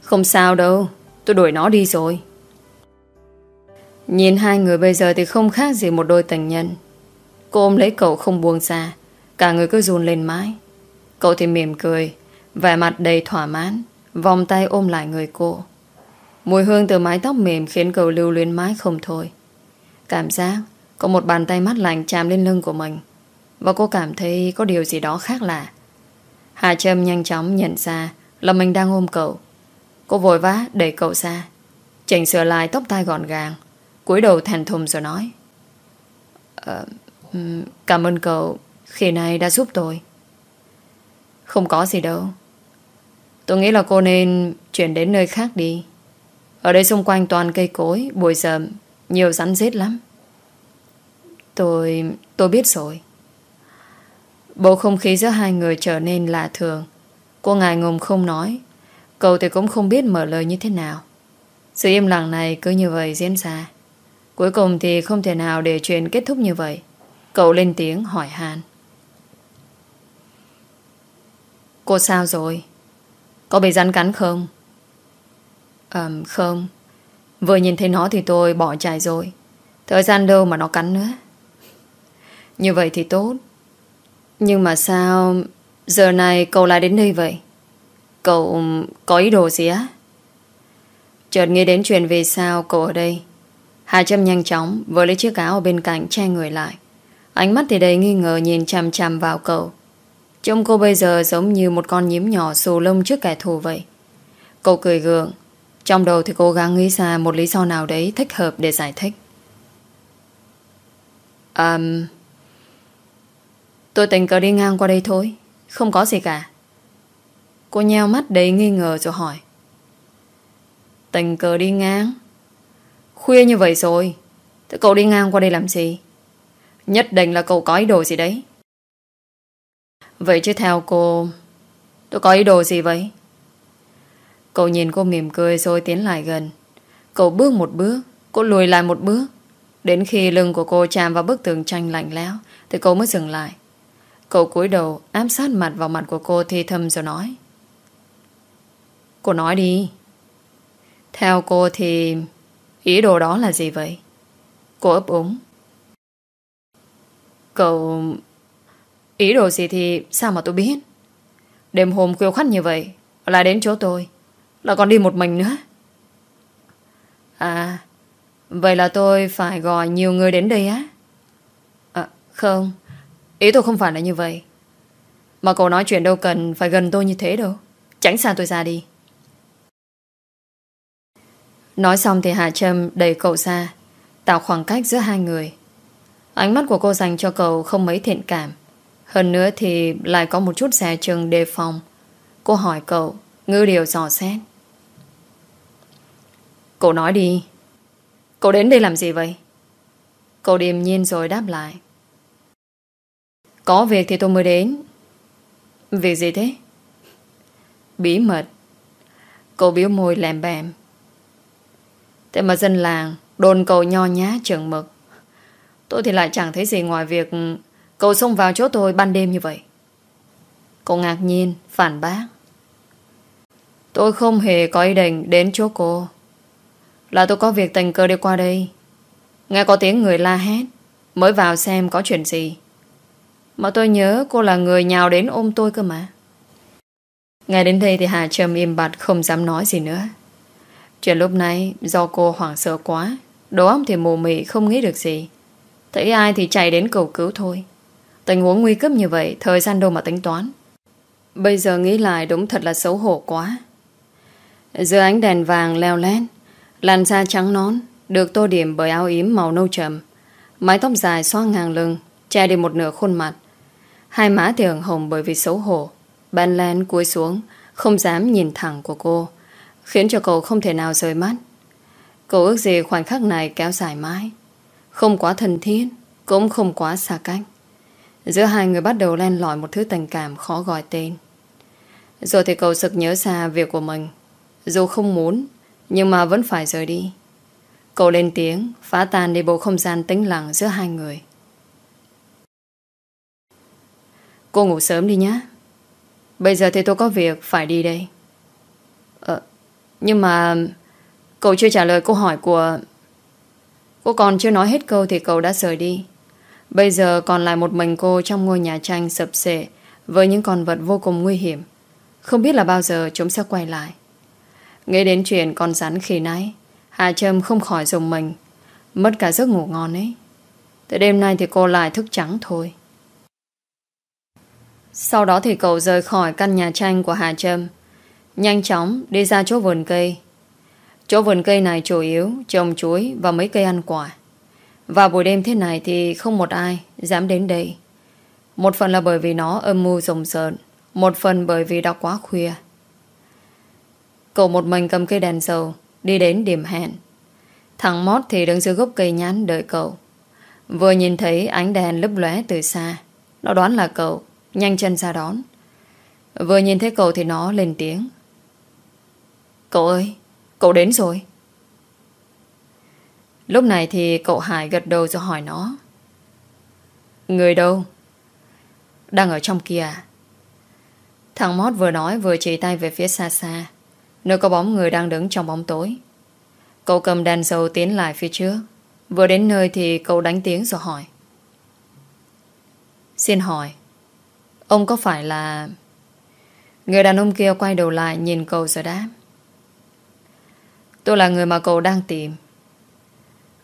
không sao đâu, tôi đuổi nó đi rồi. Nhìn hai người bây giờ thì không khác gì một đôi tình nhân. Cô ôm lấy cậu không buông xa Cả người cứ run lên mãi. Cậu thì mỉm cười, Vẻ mặt đầy thỏa mãn, Vòng tay ôm lại người cô. Mùi hương từ mái tóc mềm Khiến cậu lưu luyến mãi không thôi. Cảm giác có một bàn tay mắt lạnh chạm lên lưng của mình, Và cô cảm thấy có điều gì đó khác lạ. Hà Trâm nhanh chóng nhận ra Là mình đang ôm cậu. Cô vội vã đẩy cậu ra. Chỉnh sửa lại tóc tai gọn gàng cúi đầu thành thùng rồi nói à, Cảm ơn cậu Khi này đã giúp tôi. Không có gì đâu. Tôi nghĩ là cô nên chuyển đến nơi khác đi. Ở đây xung quanh toàn cây cối Bụi rậm Nhiều rắn rết lắm. Tôi... tôi biết rồi. Bầu không khí giữa hai người trở nên lạ thường. Cô ngài ngùng không nói Cậu thì cũng không biết mở lời như thế nào. Sự im lặng này cứ như vậy diễn ra. Cuối cùng thì không thể nào để chuyện kết thúc như vậy. Cậu lên tiếng hỏi Hàn Cô sao rồi? Có bị rắn cắn không? Ờm, không. Vừa nhìn thấy nó thì tôi bỏ chạy rồi. Thời gian đâu mà nó cắn nữa? Như vậy thì tốt. Nhưng mà sao Giờ này cậu lại đến đây vậy? Cậu um, có ý đồ gì á Chợt nghĩ đến chuyện về sao cậu ở đây Hà Trâm nhanh chóng Vừa lấy chiếc áo ở bên cạnh che người lại Ánh mắt thì đầy nghi ngờ nhìn chằm chằm vào cậu. Trông cô bây giờ giống như một con nhím nhỏ xù lông trước kẻ thù vậy. Cậu cười gượng. Trong đầu thì cố gắng nghĩ ra một lý do nào đấy thích hợp để giải thích. Um, tôi tình cờ đi ngang qua đây thôi. Không có gì cả. Cô nheo mắt đầy nghi ngờ rồi hỏi. Tình cờ đi ngang? Khuya như vậy rồi. Thế cậu đi ngang qua đây làm gì? Nhất định là cậu có ý đồ gì đấy Vậy chứ theo cô, Tôi có ý đồ gì vậy Cậu nhìn cô mỉm cười rồi tiến lại gần Cậu bước một bước, Cô lùi lại một bước Đến khi lưng của cô chạm vào bức tường tranh lạnh lẽo, Thì cậu mới dừng lại Cậu cúi đầu áp sát mặt vào mặt của cô Thì thầm rồi nói Cô nói đi. Theo cô thì Ý đồ đó là gì vậy? Cô ấp úng. Cậu... Ý đồ gì thì sao mà tôi biết? Đêm hôm khuya khoắt như vậy, Lại đến chỗ tôi Là còn đi một mình nữa. À Vậy là tôi phải gọi nhiều người đến đây á? À không, Ý tôi không phải là như vậy. Mà cậu nói chuyện đâu cần phải gần tôi như thế đâu. Tránh xa tôi ra đi. Nói xong thì Hà Trâm đẩy cậu ra, Tạo khoảng cách giữa hai người. Ánh mắt của cô dành cho cậu không mấy thiện cảm. Hơn nữa thì lại có một chút xe chừng đề phòng. Cô hỏi cậu, Ngư điều dò xét. Cậu nói đi. Cậu đến đây làm gì vậy? Cậu điềm nhiên rồi đáp lại. Có việc thì tôi mới đến. Việc gì thế? Bí mật. Cậu biếu môi lèm bèm. Thế mà dân làng Đồn cầu nho nhá trường mực Tôi thì lại chẳng thấy gì ngoài việc cầu xông vào chỗ tôi ban đêm như vậy cô ngạc nhiên, Phản bác Tôi không hề có ý định đến chỗ cô. Là tôi có việc tình cờ đi qua đây. Nghe có tiếng người la hét. Mới vào xem có chuyện gì. Mà tôi nhớ cô là người nhào đến ôm tôi cơ mà. nghe đến đây thì Hà Trâm im bặt, không dám nói gì nữa. Chuyện lúc này do cô hoảng sợ quá. Đầu óc thì mù mị không nghĩ được gì. Thấy ai thì chạy đến cầu cứu thôi. Tình huống nguy cấp như vậy thời gian đâu mà tính toán. Bây giờ nghĩ lại đúng thật là xấu hổ quá. Giữa ánh đèn vàng leo lét, làn da trắng nón được tô điểm bởi áo yếm màu nâu trầm. Mái tóc dài xoa ngang lưng, che đi một nửa khuôn mặt. Hai má thì ửng hồng bởi vì xấu hổ. Ban len cúi xuống, không dám nhìn thẳng của cô, khiến cho cậu không thể nào rời mắt. Cậu ước gì khoảnh khắc này kéo dài mãi. Không quá thân thiết, cũng không quá xa cách. Giữa hai người bắt đầu len lỏi một thứ tình cảm khó gọi tên. Rồi thì cậu sực nhớ ra việc của mình. Dù không muốn, nhưng mà vẫn phải rời đi. Cậu lên tiếng, phá tan đi bộ không gian tĩnh lặng giữa hai người. Cô ngủ sớm đi nhé. Bây giờ thì tôi có việc phải đi đây. Nhưng mà cậu chưa trả lời câu hỏi của... Cô còn chưa nói hết câu thì cậu đã rời đi. Bây giờ còn lại một mình cô trong ngôi nhà tranh sập sệ với những con vật vô cùng nguy hiểm. Không biết là bao giờ chúng sẽ quay lại. Nghĩ đến chuyện con rắn khi nãy, Hà Trâm không khỏi dùng mình, mất cả giấc ngủ ngon ấy. Tới đêm nay thì cô lại thức trắng thôi. Sau đó thì cậu rời khỏi căn nhà tranh của Hà Trâm, nhanh chóng đi ra chỗ vườn cây. Chỗ vườn cây này chủ yếu trồng chuối và mấy cây ăn quả. Vào buổi đêm thế này thì không một ai dám đến đây. Một phần là bởi vì nó âm mưu rồng sợn, một phần bởi vì đã quá khuya. Cậu một mình cầm cây đèn dầu, đi đến điểm hẹn. Thằng Mót thì đứng dưới gốc cây nhán đợi cậu. Vừa nhìn thấy ánh đèn lấp lóe từ xa, nó đoán là cậu, nhanh chân ra đón. Vừa nhìn thấy cậu thì nó lên tiếng. Cậu ơi, cậu đến rồi. Lúc này thì cậu Hải gật đầu rồi hỏi nó. Người đâu? Đang ở trong kia à? Thằng Mót vừa nói vừa chỉ tay về phía xa xa, nơi có bóng người đang đứng trong bóng tối. Cậu cầm đèn dầu tiến lại phía trước. Vừa đến nơi thì cậu đánh tiếng rồi hỏi. Xin hỏi, ông có phải là... Người đàn ông kia quay đầu lại nhìn cậu rồi đáp. Tôi là người mà cậu đang tìm.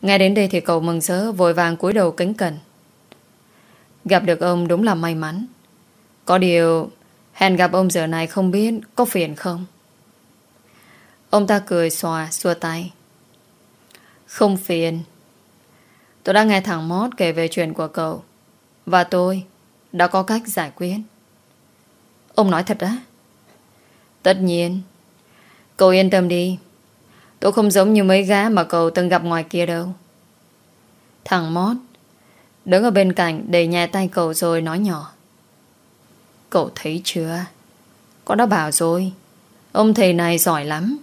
nghe đến đây thì cậu mừng rỡ, vội vàng cúi đầu kính cẩn. Gặp được ông đúng là may mắn. Có điều, hẹn gặp ông giờ này không biết có phiền không? Ông ta cười xòa, xua tay. Không phiền. Tôi đã nghe thằng Mót kể về chuyện của cậu. Và tôi đã có cách giải quyết. Ông nói thật á? Tất nhiên. Cậu yên tâm đi. Tôi không giống như mấy gã mà cậu từng gặp ngoài kia đâu. Thằng Mót đứng ở bên cạnh để nhẹ tay cậu rồi nói nhỏ. Cậu thấy chưa? Con đã bảo rồi. Ông thầy này giỏi lắm.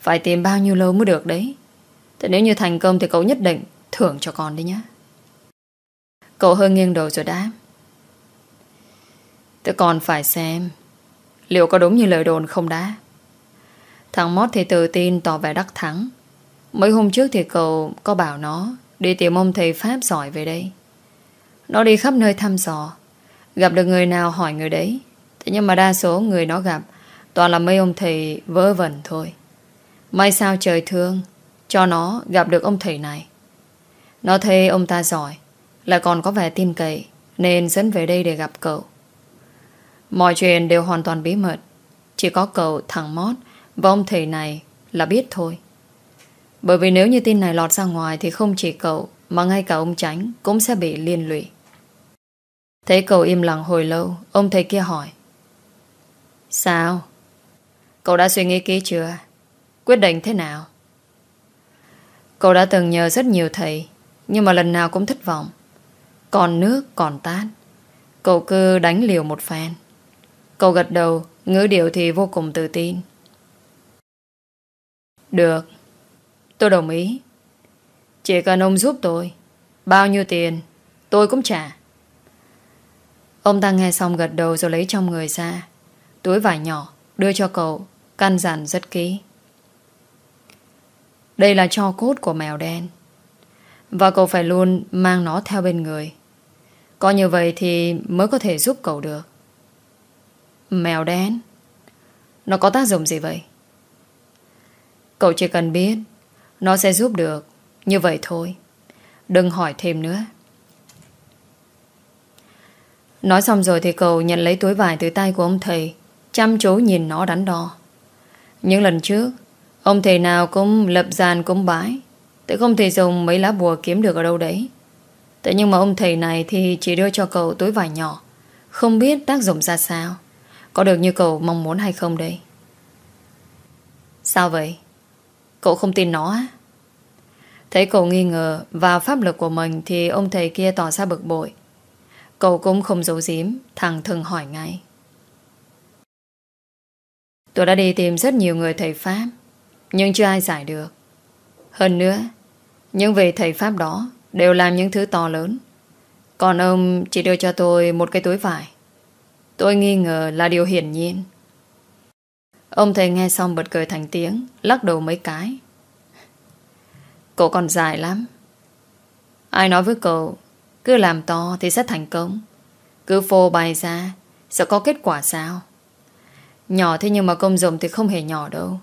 Phải tìm bao nhiêu lâu mới được đấy. Thế nếu như thành công thì cậu nhất định thưởng cho con đấy nhé. Cậu hơi nghiêng đầu rồi đáp. Tôi còn phải xem liệu có đúng như lời đồn không đã. Thằng Mót thì tự tin tỏ vẻ đắc thắng. Mấy hôm trước thì cậu có bảo nó, đi tìm ông thầy Pháp giỏi về đây. Nó đi khắp nơi thăm dò. Gặp được người nào hỏi người đấy. Thế nhưng mà đa số người nó gặp toàn là mấy ông thầy vớ vẩn thôi. May sao trời thương, cho nó gặp được ông thầy này. Nó thấy ông ta giỏi, lại còn có vẻ tin cậy, nên dẫn về đây để gặp cậu. Mọi chuyện đều hoàn toàn bí mật. Chỉ có cậu, thằng Mót và ông thầy này là biết thôi. Bởi vì nếu như tin này lọt ra ngoài Thì không chỉ cậu, Mà ngay cả ông Tránh cũng sẽ bị liên lụy. Thấy cậu im lặng hồi lâu, Ông thầy kia hỏi. Sao? Cậu đã suy nghĩ kỹ chưa? Quyết định thế nào? Cậu đã từng nhờ rất nhiều thầy, Nhưng mà lần nào cũng thất vọng. Còn nước, còn tát. Cậu cứ đánh liều một phen. Cậu gật đầu, Ngữ điệu thì vô cùng tự tin được. Tôi đồng ý. Chỉ cần ông giúp tôi, Bao nhiêu tiền, tôi cũng trả. Ông ta nghe xong gật đầu rồi lấy trong người ra, Túi vải nhỏ, Đưa cho cậu, Căn dặn rất kỹ. Đây là cho cốt của mèo đen, Và cậu phải luôn mang nó theo bên người. Có như vậy thì mới có thể giúp cậu được. Mèo đen? Nó có tác dụng gì vậy? Cậu chỉ cần biết, Nó sẽ giúp được. Như vậy thôi. Đừng hỏi thêm nữa. Nói xong rồi thì cậu nhận lấy túi vải từ tay của ông thầy, Chăm chú nhìn nó đắn đo. Những lần trước, Ông thầy nào cũng lập giàn cũng bái. Tự không thể dùng mấy lá bùa kiếm được ở đâu đấy. Thế nhưng mà ông thầy này Thì chỉ đưa cho cậu túi vải nhỏ. Không biết tác dụng ra sao. Có được như cậu mong muốn hay không đây? Sao vậy? Cậu không tin nó á? Thấy cậu nghi ngờ vào pháp lực của mình Thì ông thầy kia tỏ ra bực bội. Cậu cũng không giấu giếm Thằng thường hỏi ngay. Tôi đã đi tìm rất nhiều người thầy Pháp, Nhưng chưa ai giải được. Hơn nữa, Những vị thầy Pháp đó Đều làm những thứ to lớn. Còn ông chỉ đưa cho tôi một cái túi vải. Tôi nghi ngờ là điều hiển nhiên. Ông thầy nghe xong bật cười thành tiếng, Lắc đầu mấy cái. Cậu còn dài lắm. Ai nói với cậu, Cứ làm to thì sẽ thành công. Cứ phô bày ra, Sẽ có kết quả sao? Nhỏ thế nhưng mà công dụng thì không hề nhỏ đâu.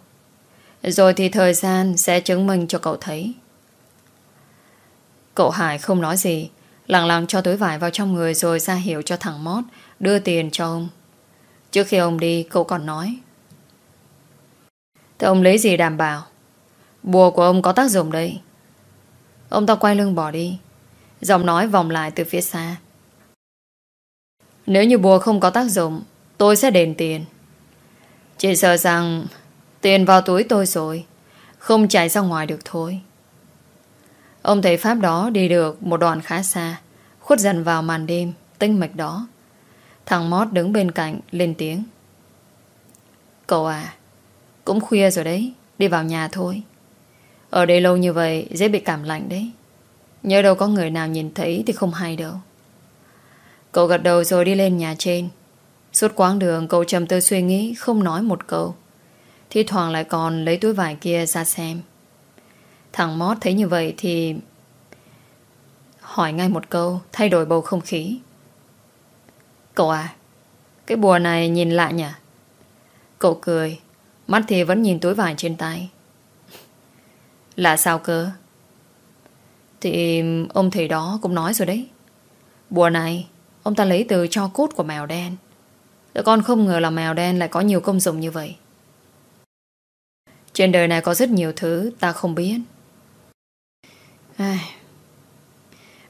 Rồi thì thời gian Sẽ chứng minh cho cậu thấy. Cậu Hải không nói gì, Lặng lặng cho túi vải vào trong người Rồi ra hiệu cho thằng Mót Đưa tiền cho ông. Trước khi ông đi, cậu còn nói Thế ông lấy gì đảm bảo? Bùa của ông có tác dụng đấy. Ông ta quay lưng bỏ đi. Giọng nói vòng lại từ phía xa. Nếu như bùa không có tác dụng, Tôi sẽ đền tiền. Chỉ sợ rằng Tiền vào túi tôi rồi, Không chạy ra ngoài được thôi. Ông thầy Pháp đó đi được Một đoạn khá xa, Khuất dần vào màn đêm Tinh mịch đó. Thằng Mót đứng bên cạnh lên tiếng. Cậu à cũng khuya rồi đấy, Đi vào nhà thôi. Ở đây lâu như vậy, dễ bị cảm lạnh đấy. Nhớ đâu có người nào nhìn thấy Thì không hay đâu. Cậu gật đầu rồi đi lên nhà trên. Suốt quãng đường, cậu trầm tư suy nghĩ, Không nói một câu. Thì thoảng lại còn lấy túi vải kia ra xem. Thằng Mót thấy như vậy thì Hỏi ngay một câu, Thay đổi bầu không khí. Cậu à Cái bùa này nhìn lạ nhỉ? Cậu cười. Mắt thì vẫn nhìn túi vải trên tay. Là sao cơ? Thì ông thầy đó cũng nói rồi đấy. Bùa này, Ông ta lấy từ cho cốt của mèo đen. Tụi con không ngờ là mèo đen lại có nhiều công dụng như vậy. Trên đời này có rất nhiều thứ ta không biết. Ai...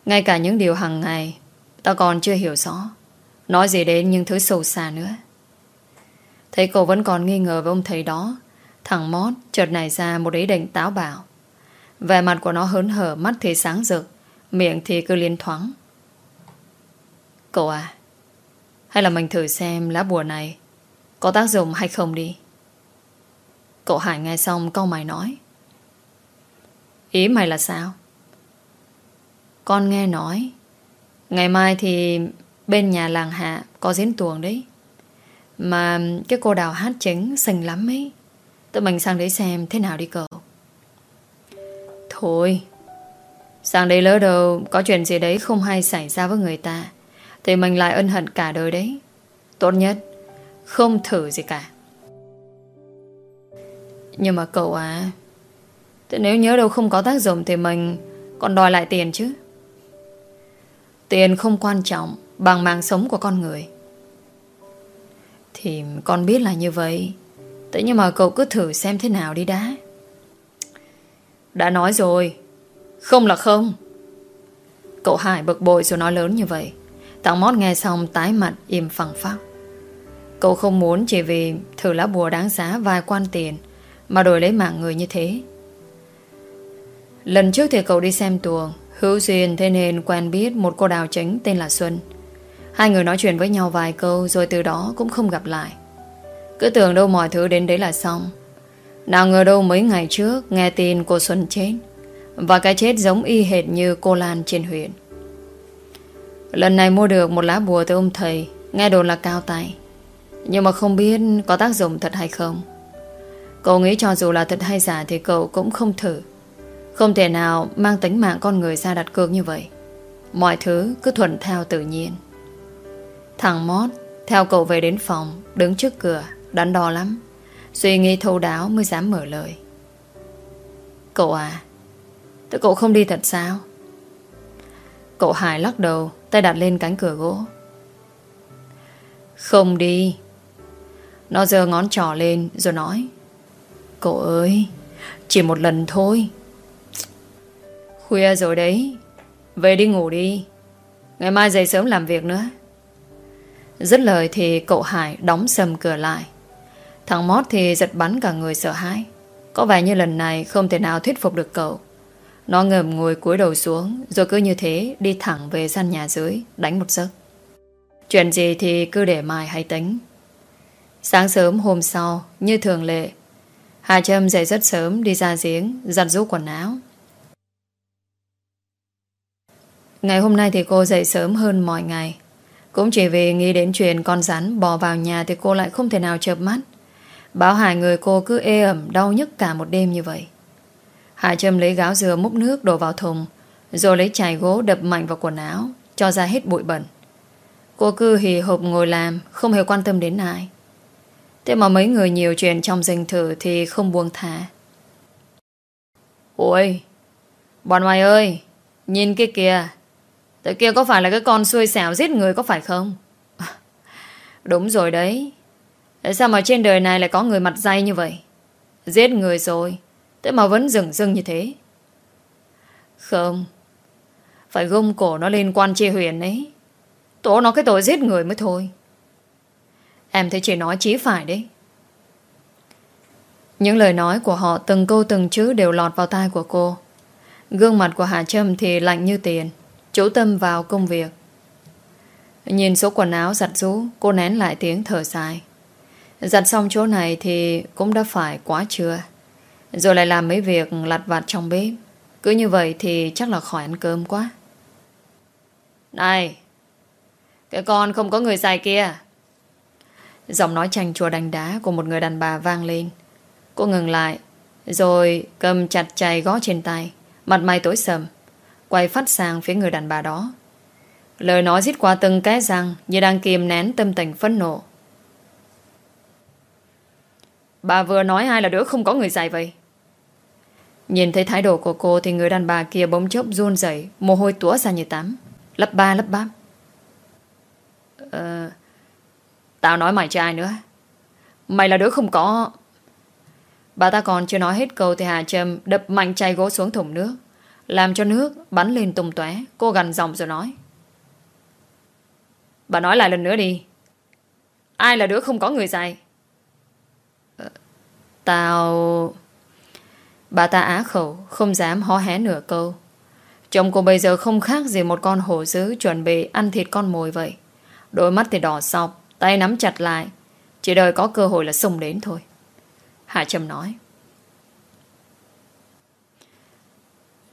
Ngay cả những điều hàng ngày, Ta còn chưa hiểu rõ. Nói gì đến những thứ sâu xa nữa. Thấy cậu vẫn còn nghi ngờ với ông thầy đó, Thằng Mót chợt nảy ra một ý định táo bạo. Vẻ mặt của nó hớn hở, Mắt thì sáng rực, Miệng thì cứ liên thoáng. Cậu à Hay là mình thử xem lá bùa này Có tác dụng hay không đi? Cậu Hải nghe xong câu mày nói. Ý mày là sao? Con nghe nói Ngày mai thì Bên nhà làng hạ có diễn tuồng đấy. Mà cái cô đào hát chính xinh lắm ấy. Tụi mình sang đấy xem thế nào đi cậu. Thôi, Sang đấy lỡ đâu, Có chuyện gì đấy không hay xảy ra với người ta, Thì mình lại ân hận cả đời đấy. Tốt nhất, Không thử gì cả. Nhưng mà cậu à Thế nếu nhớ đâu không có tác dụng Thì mình còn đòi lại tiền chứ. Tiền không quan trọng Bằng mạng sống của con người. Thì con biết là như vậy. Thế nhưng mà cậu cứ thử xem thế nào đi đã. Đã nói rồi. Không là không. Cậu Hải bực bội rồi nói lớn như vậy. Tạo Mót nghe xong tái mặt im phẳng phắc. Cậu không muốn chỉ vì thử lá bùa đáng giá vài quan tiền Mà đổi lấy mạng người như thế. Lần trước thì cậu đi xem tuồng. Hữu duyên thế nên quen biết một cô đào chính tên là Xuân. Hai người nói chuyện với nhau vài câu, Rồi từ đó cũng không gặp lại. Cứ tưởng đâu mọi thứ đến đấy là xong. Nào ngờ đâu mấy ngày trước, Nghe tin cô Xuân chết, Và cái chết giống y hệt như cô Lan trên huyện. Lần này mua được một lá bùa từ ông thầy, Nghe đồn là cao tay Nhưng mà không biết có tác dụng thật hay không. Cậu nghĩ cho dù là thật hay giả Thì cậu cũng không thử. Không thể nào mang tính mạng con người ra đặt cược như vậy. Mọi thứ cứ thuận theo tự nhiên. Thằng Mót, Theo cậu về đến phòng, Đứng trước cửa, Đắn đo lắm. Suy nghĩ thấu đáo mới dám mở lời. Cậu à Thế cậu không đi thật sao? Cậu Hải lắc đầu, Tay đặt lên cánh cửa gỗ. Không đi. Nó giơ ngón trỏ lên, rồi nói. Cậu ơi, Chỉ một lần thôi. Khuya rồi đấy, Về đi ngủ đi. Ngày mai dậy sớm làm việc nữa. Dứt lời thì cậu Hải đóng sầm cửa lại. Thằng Mót thì giật bắn cả người sợ hãi. Có vẻ như lần này không thể nào thuyết phục được cậu. Nó ngầm ngồi cúi đầu xuống, Rồi cứ như thế đi thẳng về gian nhà dưới, Đánh một giấc. Chuyện gì thì cứ để mai hay tính. Sáng sớm hôm sau, Như thường lệ, Hà Trâm dậy rất sớm đi ra giếng, Giặt rũ quần áo. Ngày hôm nay thì cô dậy sớm hơn mọi ngày. Cũng chỉ vì nghĩ đến chuyện con rắn bò vào nhà Thì cô lại không thể nào chợp mắt. Báo hải người cô cứ ê ẩm, Đau nhức cả một đêm như vậy. Hải Trâm lấy gáo dừa múc nước đổ vào thùng, Rồi lấy chải gỗ đập mạnh vào quần áo, Cho ra hết bụi bẩn. Cô cứ hì hộp ngồi làm, Không hề quan tâm đến ai. Thế mà mấy người nhiều chuyện trong dinh thử Thì không buông thả. Ôi, Bọn mày ơi, Nhìn cái kìa tại kia có phải là cái con xui xẻo giết người có phải không? Đúng rồi đấy. Tại sao mà trên đời này lại có người mặt dây như vậy? Giết người rồi, Thế mà vẫn rừng rưng như thế. Không. Phải gông cổ nó lên quan chê huyền ấy. Tố nó cái tội giết người mới thôi. Em thấy chị nói chí phải đấy. Những lời nói của họ Từng câu từng chữ đều lọt vào tai của cô. Gương mặt của Hà Trâm thì lạnh như tiền. Chú tâm vào công việc. Nhìn số quần áo giặt rũ, Cô nén lại tiếng thở dài. Giặt xong chỗ này thì Cũng đã phải quá trưa. Rồi lại làm mấy việc lặt vặt trong bếp. Cứ như vậy thì chắc là khỏi ăn cơm quá. Này, Cái con không có người dài kia. Giọng nói chanh chua đánh đá Của một người đàn bà vang lên. Cô ngừng lại, Rồi cầm chặt chày gó trên tay, Mặt mày tối sầm. Quay phát sang phía người đàn bà đó. Lời nói giết qua từng cái răng Như đang kìm nén tâm tình phẫn nộ. Bà vừa nói ai là đứa không có người dạy vậy? Nhìn thấy thái độ của cô Thì người đàn bà kia bỗng chốc run rẩy, Mồ hôi túa ra như tắm. Lấp ba, lấp bám Ờ Tao nói mày cho ai nữa. Mày là đứa không có. Bà ta còn chưa nói hết câu Thì Hà Trâm đập mạnh chai gỗ xuống thùng nước. Làm cho nước bắn lên tung tóe. Cô gần dòng rồi nói. Bà nói lại lần nữa đi. Ai là đứa không có người dạy? Ờ, tao Bà ta á khẩu, Không dám hó hé nửa câu. Chồng cô bây giờ không khác gì một con hổ dữ Chuẩn bị ăn thịt con mồi vậy. Đôi mắt thì đỏ sọc, Tay nắm chặt lại. Chỉ đợi có cơ hội là xông đến thôi. Hạ Trâm nói.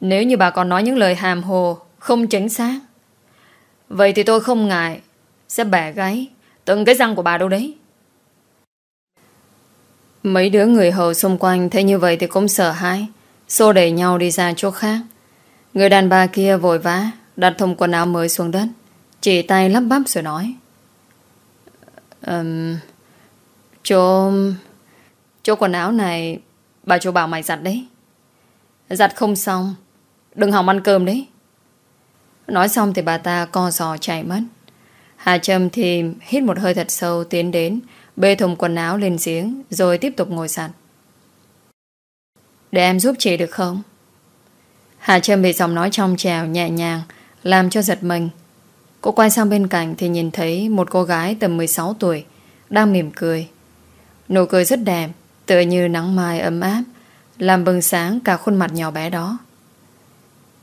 Nếu như bà còn nói những lời hàm hồ Không chính xác Vậy thì tôi không ngại Sẽ bẻ gáy Từng cái răng của bà đâu đấy. Mấy đứa người hầu xung quanh Thấy như vậy thì cũng sợ hãi Xô đẩy nhau đi ra chỗ khác. Người đàn bà kia vội vã Đặt thùng quần áo mới xuống đất Chỉ tay lắp bắp rồi nói um, Chỗ Chỗ quần áo này Bà chủ bảo mày giặt đấy. Giặt không xong Đừng hòng ăn cơm đấy. Nói xong thì bà ta co giò chạy mất. Hà Trâm thì hít một hơi thật sâu Tiến đến, Bê thùng quần áo lên giếng, Rồi tiếp tục ngồi sẵn. Để em giúp chị được không? Hà Trâm bị giọng nói trong trèo nhẹ nhàng, Làm cho giật mình. Cô quay sang bên cạnh thì nhìn thấy Một cô gái tầm 16 tuổi, Đang mỉm cười. Nụ cười rất đẹp, Tựa như nắng mai ấm áp, Làm bừng sáng cả khuôn mặt nhỏ bé đó.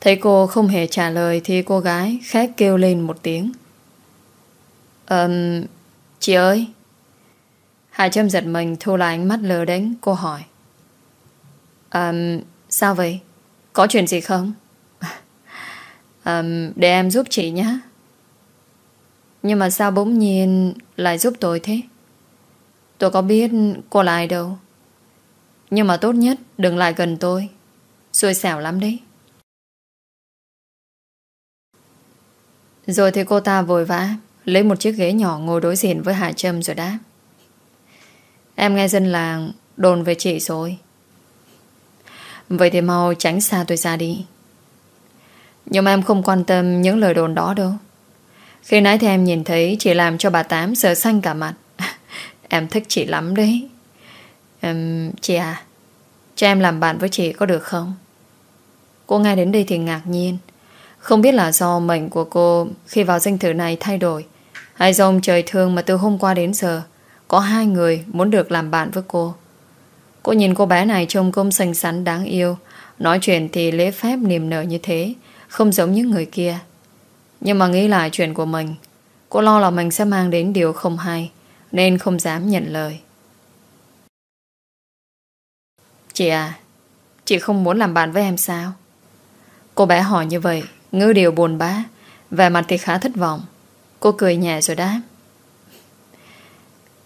Thấy cô không hề trả lời Thì cô gái khét kêu lên một tiếng. Ờm, Chị ơi. Hải Trâm giật mình thu lại ánh mắt lờ đánh, Cô hỏi. Ờm, Sao vậy? Có chuyện gì không? Ờm, Để em giúp chị nhé. Nhưng mà sao bỗng nhiên Lại giúp tôi thế? Tôi có biết cô là ai đâu. Nhưng mà tốt nhất đừng lại gần tôi. Xui xẻo lắm đấy. Rồi thì cô ta vội vã Lấy một chiếc ghế nhỏ ngồi đối diện với Hà Trâm rồi đáp. Em nghe dân làng Đồn về chị rồi. Vậy thì mau tránh xa tôi ra đi. Nhưng mà em không quan tâm Những lời đồn đó đâu. Khi nãy thì em nhìn thấy Chị làm cho bà Tám sợ xanh cả mặt. Em thích chị lắm đấy. Um, Chị à Cho em làm bạn với chị có được không? Cô nghe đến đây thì ngạc nhiên. Không biết là do mệnh của cô Khi vào danh thử này thay đổi, Hay do ông trời thương mà từ hôm qua đến giờ, Có hai người muốn được làm bạn với cô. Cô nhìn cô bé này trông công xinh xắn đáng yêu, Nói chuyện thì lễ phép niềm nở như thế, Không giống những người kia. Nhưng mà nghĩ lại chuyện của mình, Cô lo là mình sẽ mang đến điều không hay, Nên không dám nhận lời. Chị à Chị không muốn làm bạn với em sao? Cô bé hỏi như vậy. Ngư điều buồn bã và mặt thì khá thất vọng Cô cười nhẹ rồi đáp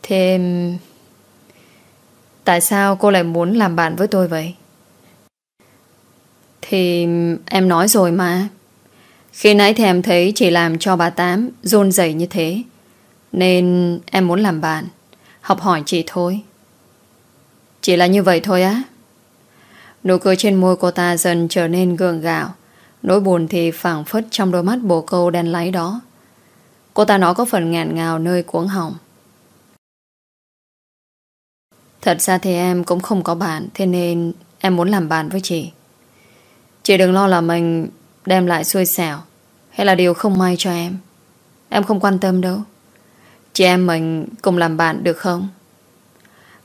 Thêm, Tại sao cô lại muốn làm bạn với tôi vậy? Thì em nói rồi mà. Khi nãy thì em thấy chị làm cho bà Tám rôn rẩy như thế. Nên em muốn làm bạn. Học hỏi chị thôi. Chỉ là như vậy thôi á. Nụ cười trên môi cô ta dần trở nên gượng gạo. Nỗi buồn thì phảng phất trong đôi mắt bồ câu đen láy đó. Cô ta nói có phần ngạn ngào nơi cuống họng. Thật ra thì em cũng không có bạn, Thế nên em muốn làm bạn với chị. Chị đừng lo là mình Đem lại xui xẻo, Hay là điều không may cho em. Em không quan tâm đâu. Chị em mình cùng làm bạn được không?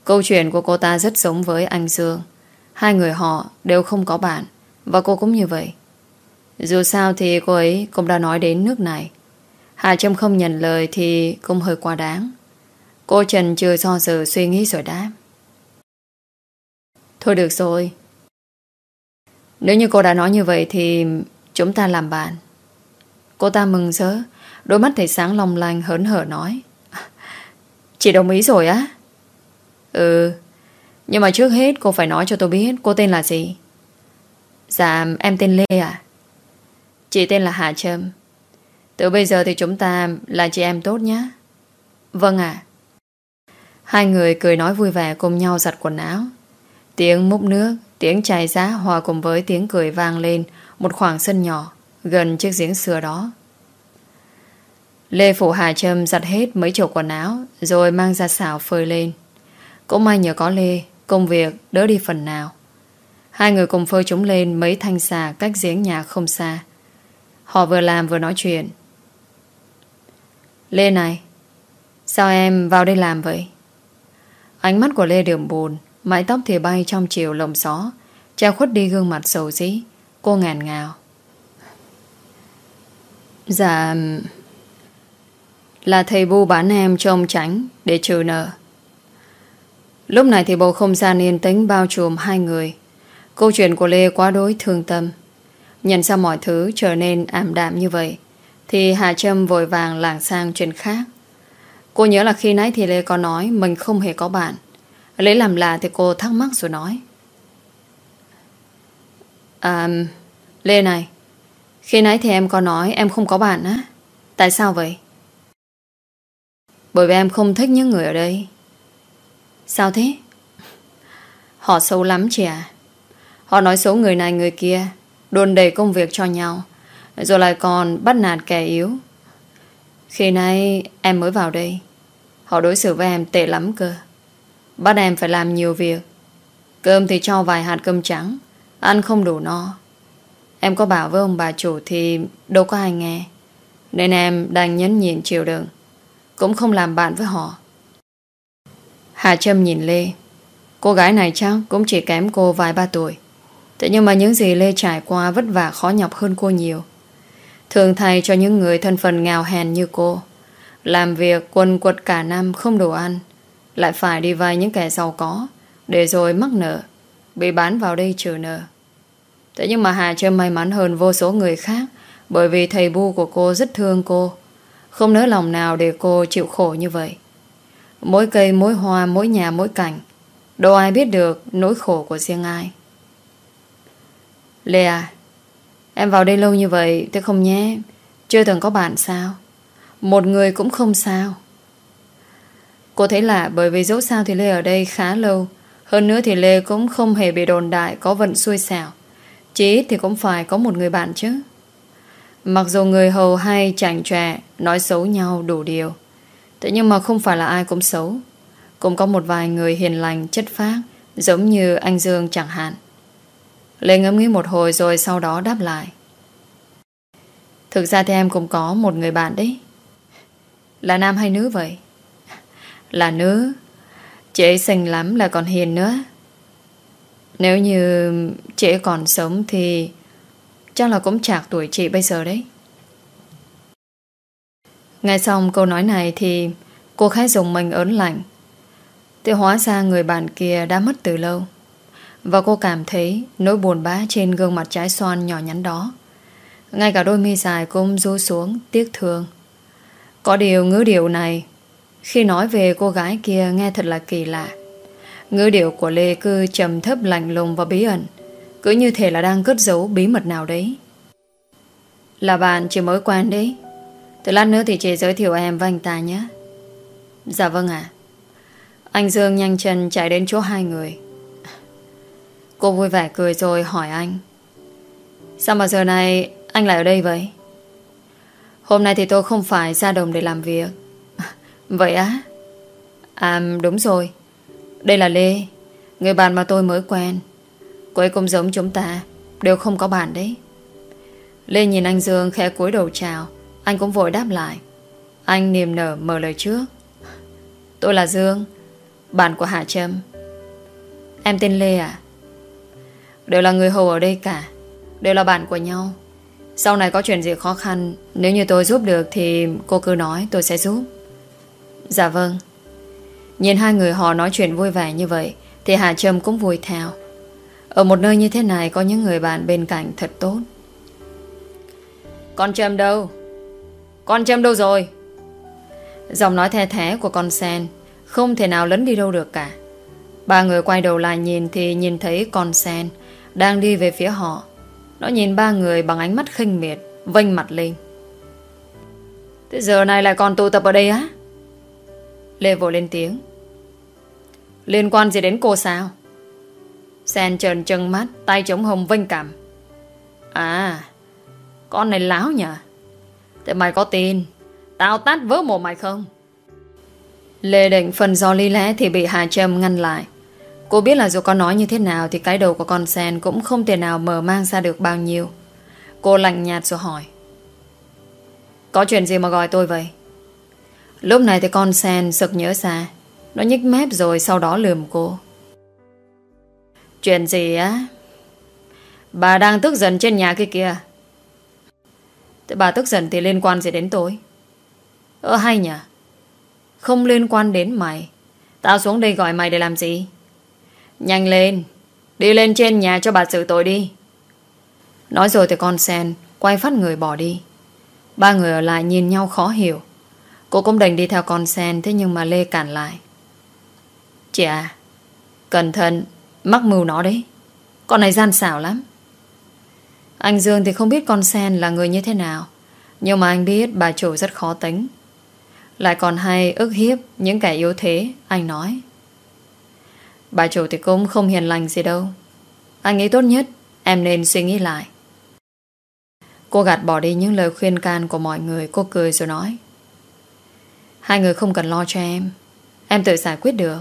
Câu chuyện của cô ta rất giống với anh Dương. Hai người họ đều không có bạn, Và cô cũng như vậy. Dù sao thì cô ấy cũng đã nói đến nước này. Hà Trâm không nhận lời Thì cũng hơi quá đáng. Cô Trần chưa do dự suy nghĩ rồi đáp. Thôi được rồi. Nếu như cô đã nói như vậy Thì chúng ta làm bạn. Cô ta mừng rỡ, Đôi mắt thấy sáng long lanh hớn hở nói. Chị đồng ý rồi á. Ừ Nhưng mà trước hết cô phải nói cho tôi biết Cô tên là gì. Dạ em tên Lê à Chị tên là Hà Trâm Từ bây giờ thì chúng ta là chị em tốt nhé Vâng ạ Hai người cười nói vui vẻ cùng nhau giặt quần áo Tiếng múc nước, tiếng chai giá hòa cùng với tiếng cười vang lên một khoảng sân nhỏ gần chiếc giếng xưa đó. Lê phủ Hà Trâm giặt hết mấy chục quần áo rồi mang ra xào phơi lên. Cũng may nhờ có Lê, công việc đỡ đi phần nào. Hai người cùng phơi chúng lên mấy thanh xà cách giếng nhà không xa. Họ vừa làm vừa nói chuyện. Lê này, sao em vào đây làm vậy? Ánh mắt của Lê đường buồn Mái tóc thì bay trong chiều lồng gió Che khuất đi gương mặt sầu dĩ Cô ngàn ngào. Dạ Là thầy bu bán em cho ông tránh Để trừ nợ. Lúc này thì bầu không gian yên tĩnh Bao trùm hai người. Câu chuyện của Lê quá đối thương tâm. Nhận ra mọi thứ trở nên ảm đạm như vậy, Thì Hà Trâm vội vàng lảng sang chuyện khác. Cô nhớ là khi nãy thì Lê có nói Mình không hề có bạn. Lấy làm lạ thì cô thắc mắc rồi nói. À Lê này, Khi nãy thì em có nói em không có bạn á. Tại sao vậy? Bởi vì em không thích những người ở đây. Sao thế? Họ xấu lắm chị à Họ nói xấu người này người kia. Đồn đầy công việc cho nhau, Rồi lại còn bắt nạt kẻ yếu. Khi nay em mới vào đây, Họ đối xử với em tệ lắm cơ. Bắt em phải làm nhiều việc. Cơm thì cho vài hạt cơm trắng, Ăn không đủ no. Em có bảo với ông bà chủ thì Đâu có ai nghe, Nên em đang nhấn nhịn chịu đựng, Cũng không làm bạn với họ. Hà Trâm nhìn Lê, Cô gái này chắc cũng chỉ kém cô vài ba tuổi. Thế nhưng mà những gì Lê trải qua Vất vả khó nhọc hơn cô nhiều. Thường thay cho những người thân phận nghèo hèn như cô. Làm việc quần quật cả năm không đủ ăn. Lại phải đi vay những kẻ giàu có Để rồi mắc nợ Bị bán vào đây trừ nợ. Thế nhưng mà Hà Trâm may mắn hơn vô số người khác Bởi vì thầy bu của cô rất thương cô. Không nỡ lòng nào để cô chịu khổ như vậy. Mỗi cây, mỗi hoa, mỗi nhà, mỗi cảnh Đâu ai biết được nỗi khổ của riêng ai. Lê à Em vào đây lâu như vậy thế không nhé. Chưa từng có bạn sao? Một người cũng không sao. Cô thấy lạ, bởi vì dẫu sao thì Lê ở đây khá lâu. Hơn nữa thì Lê cũng không hề bị đồn đại, Có vận xui xẻo. Chỉ ít thì cũng phải có một người bạn chứ. Mặc dù người hầu hay chảnh chọe, Nói xấu nhau đủ điều. Thế nhưng mà không phải là ai cũng xấu. Cũng có một vài người hiền lành, chất phác, Giống như anh Dương chẳng hạn. Lê ngẫm nghĩ một hồi rồi sau đó đáp lại Thực ra thì em cũng có một người bạn đấy Là nam hay nữ vậy? Là nữ Chị ấy xinh lắm là còn hiền nữa Nếu như chị ấy còn sống thì Chắc là cũng chạc tuổi chị bây giờ đấy Nghe xong câu nói này thì cô khách dùng mình ớn lạnh. Thì hóa ra người bạn kia đã mất từ lâu. Và cô cảm thấy nỗi buồn bã trên gương mặt trái xoan nhỏ nhắn đó. Ngay cả đôi mi dài cũng rũ xuống, tiếc thương. Có điều ngữ điệu này, khi nói về cô gái kia nghe thật là kỳ lạ. Ngữ điệu của Lê cứ trầm thấp, lạnh lùng và bí ẩn. Cứ như thể là đang cất giấu bí mật nào đấy. Là bạn chỉ mới quen đấy. Từ lát nữa thì chị giới thiệu em với anh ta nhé. Dạ vâng ạ. Anh Dương nhanh chân chạy đến chỗ hai người. Cô vui vẻ cười rồi hỏi anh. Sao mà giờ này anh lại ở đây vậy? Hôm nay thì tôi không phải ra đồng để làm việc. Vậy á? À đúng rồi. Đây là Lê. Người bạn mà tôi mới quen. Cô ấy cũng giống chúng ta. Đều không có bạn đấy. Lê nhìn anh Dương khẽ cúi đầu chào. Anh cũng vội đáp lại Anh niềm nở mở lời trước Tôi là Dương, Bạn của Hạ Trâm Em tên Lê à Đều là người hầu ở đây cả. Đều là bạn của nhau. Sau này có chuyện gì khó khăn, Nếu như tôi giúp được thì cô cứ nói, tôi sẽ giúp. Dạ vâng. Nhìn hai người họ nói chuyện vui vẻ như vậy, Thì Hà Trâm cũng vui theo. Ở một nơi như thế này, Có những người bạn bên cạnh thật tốt. Con Trâm đâu? Con Trâm đâu rồi? Giọng nói the thế của con sen Không thể nào lấn đi đâu được cả. Ba người quay đầu lại nhìn Thì nhìn thấy con sen. Đang đi về phía họ. Nó nhìn ba người bằng ánh mắt khinh miệt, Vênh mặt lên. Thế giờ này lại còn tụ tập ở đây á? Lê vội lên tiếng. Liên quan gì đến cô sao? Sen trần chân mắt, Tay chống hồng vênh cảm. À Con này láo nhỉ Thế mày có tin Tao tát vỡ mồm mày không? Lê định phần do lý lẽ Thì bị Hà Trâm ngăn lại. Cô biết là dù có nói như thế nào Thì cái đầu của con sen cũng không thể nào mở mang ra được bao nhiêu. Cô lạnh nhạt rồi hỏi. Có chuyện gì mà gọi tôi vậy? Lúc này thì con sen sực nhớ ra. Nó nhích mép rồi sau đó lườm cô. Chuyện gì á? Bà đang tức giận trên nhà kia kìa. Thế bà tức giận thì liên quan gì đến tôi? Ơ hay nhỉ Không liên quan đến mày. Tao xuống đây gọi mày để làm gì? Nhanh lên. Đi lên trên nhà cho bà xử tội đi. Nói rồi thì con sen Quay phát người bỏ đi. Ba người ở lại nhìn nhau khó hiểu. Cô cũng đành đi theo con sen, Thế nhưng mà Lê cản lại. Chị à Cẩn thận, Mắc mưu nó đấy. Con này gian xảo lắm. Anh Dương thì không biết con sen là người như thế nào, Nhưng mà anh biết bà chủ rất khó tính. Lại còn hay ức hiếp Những kẻ yếu thế, Anh nói. Bà chủ thì cũng không hiền lành gì đâu. Anh nghĩ tốt nhất, Em nên suy nghĩ lại. Cô gạt bỏ đi những lời khuyên can của mọi người, Cô cười rồi nói. Hai người không cần lo cho em. Em tự giải quyết được.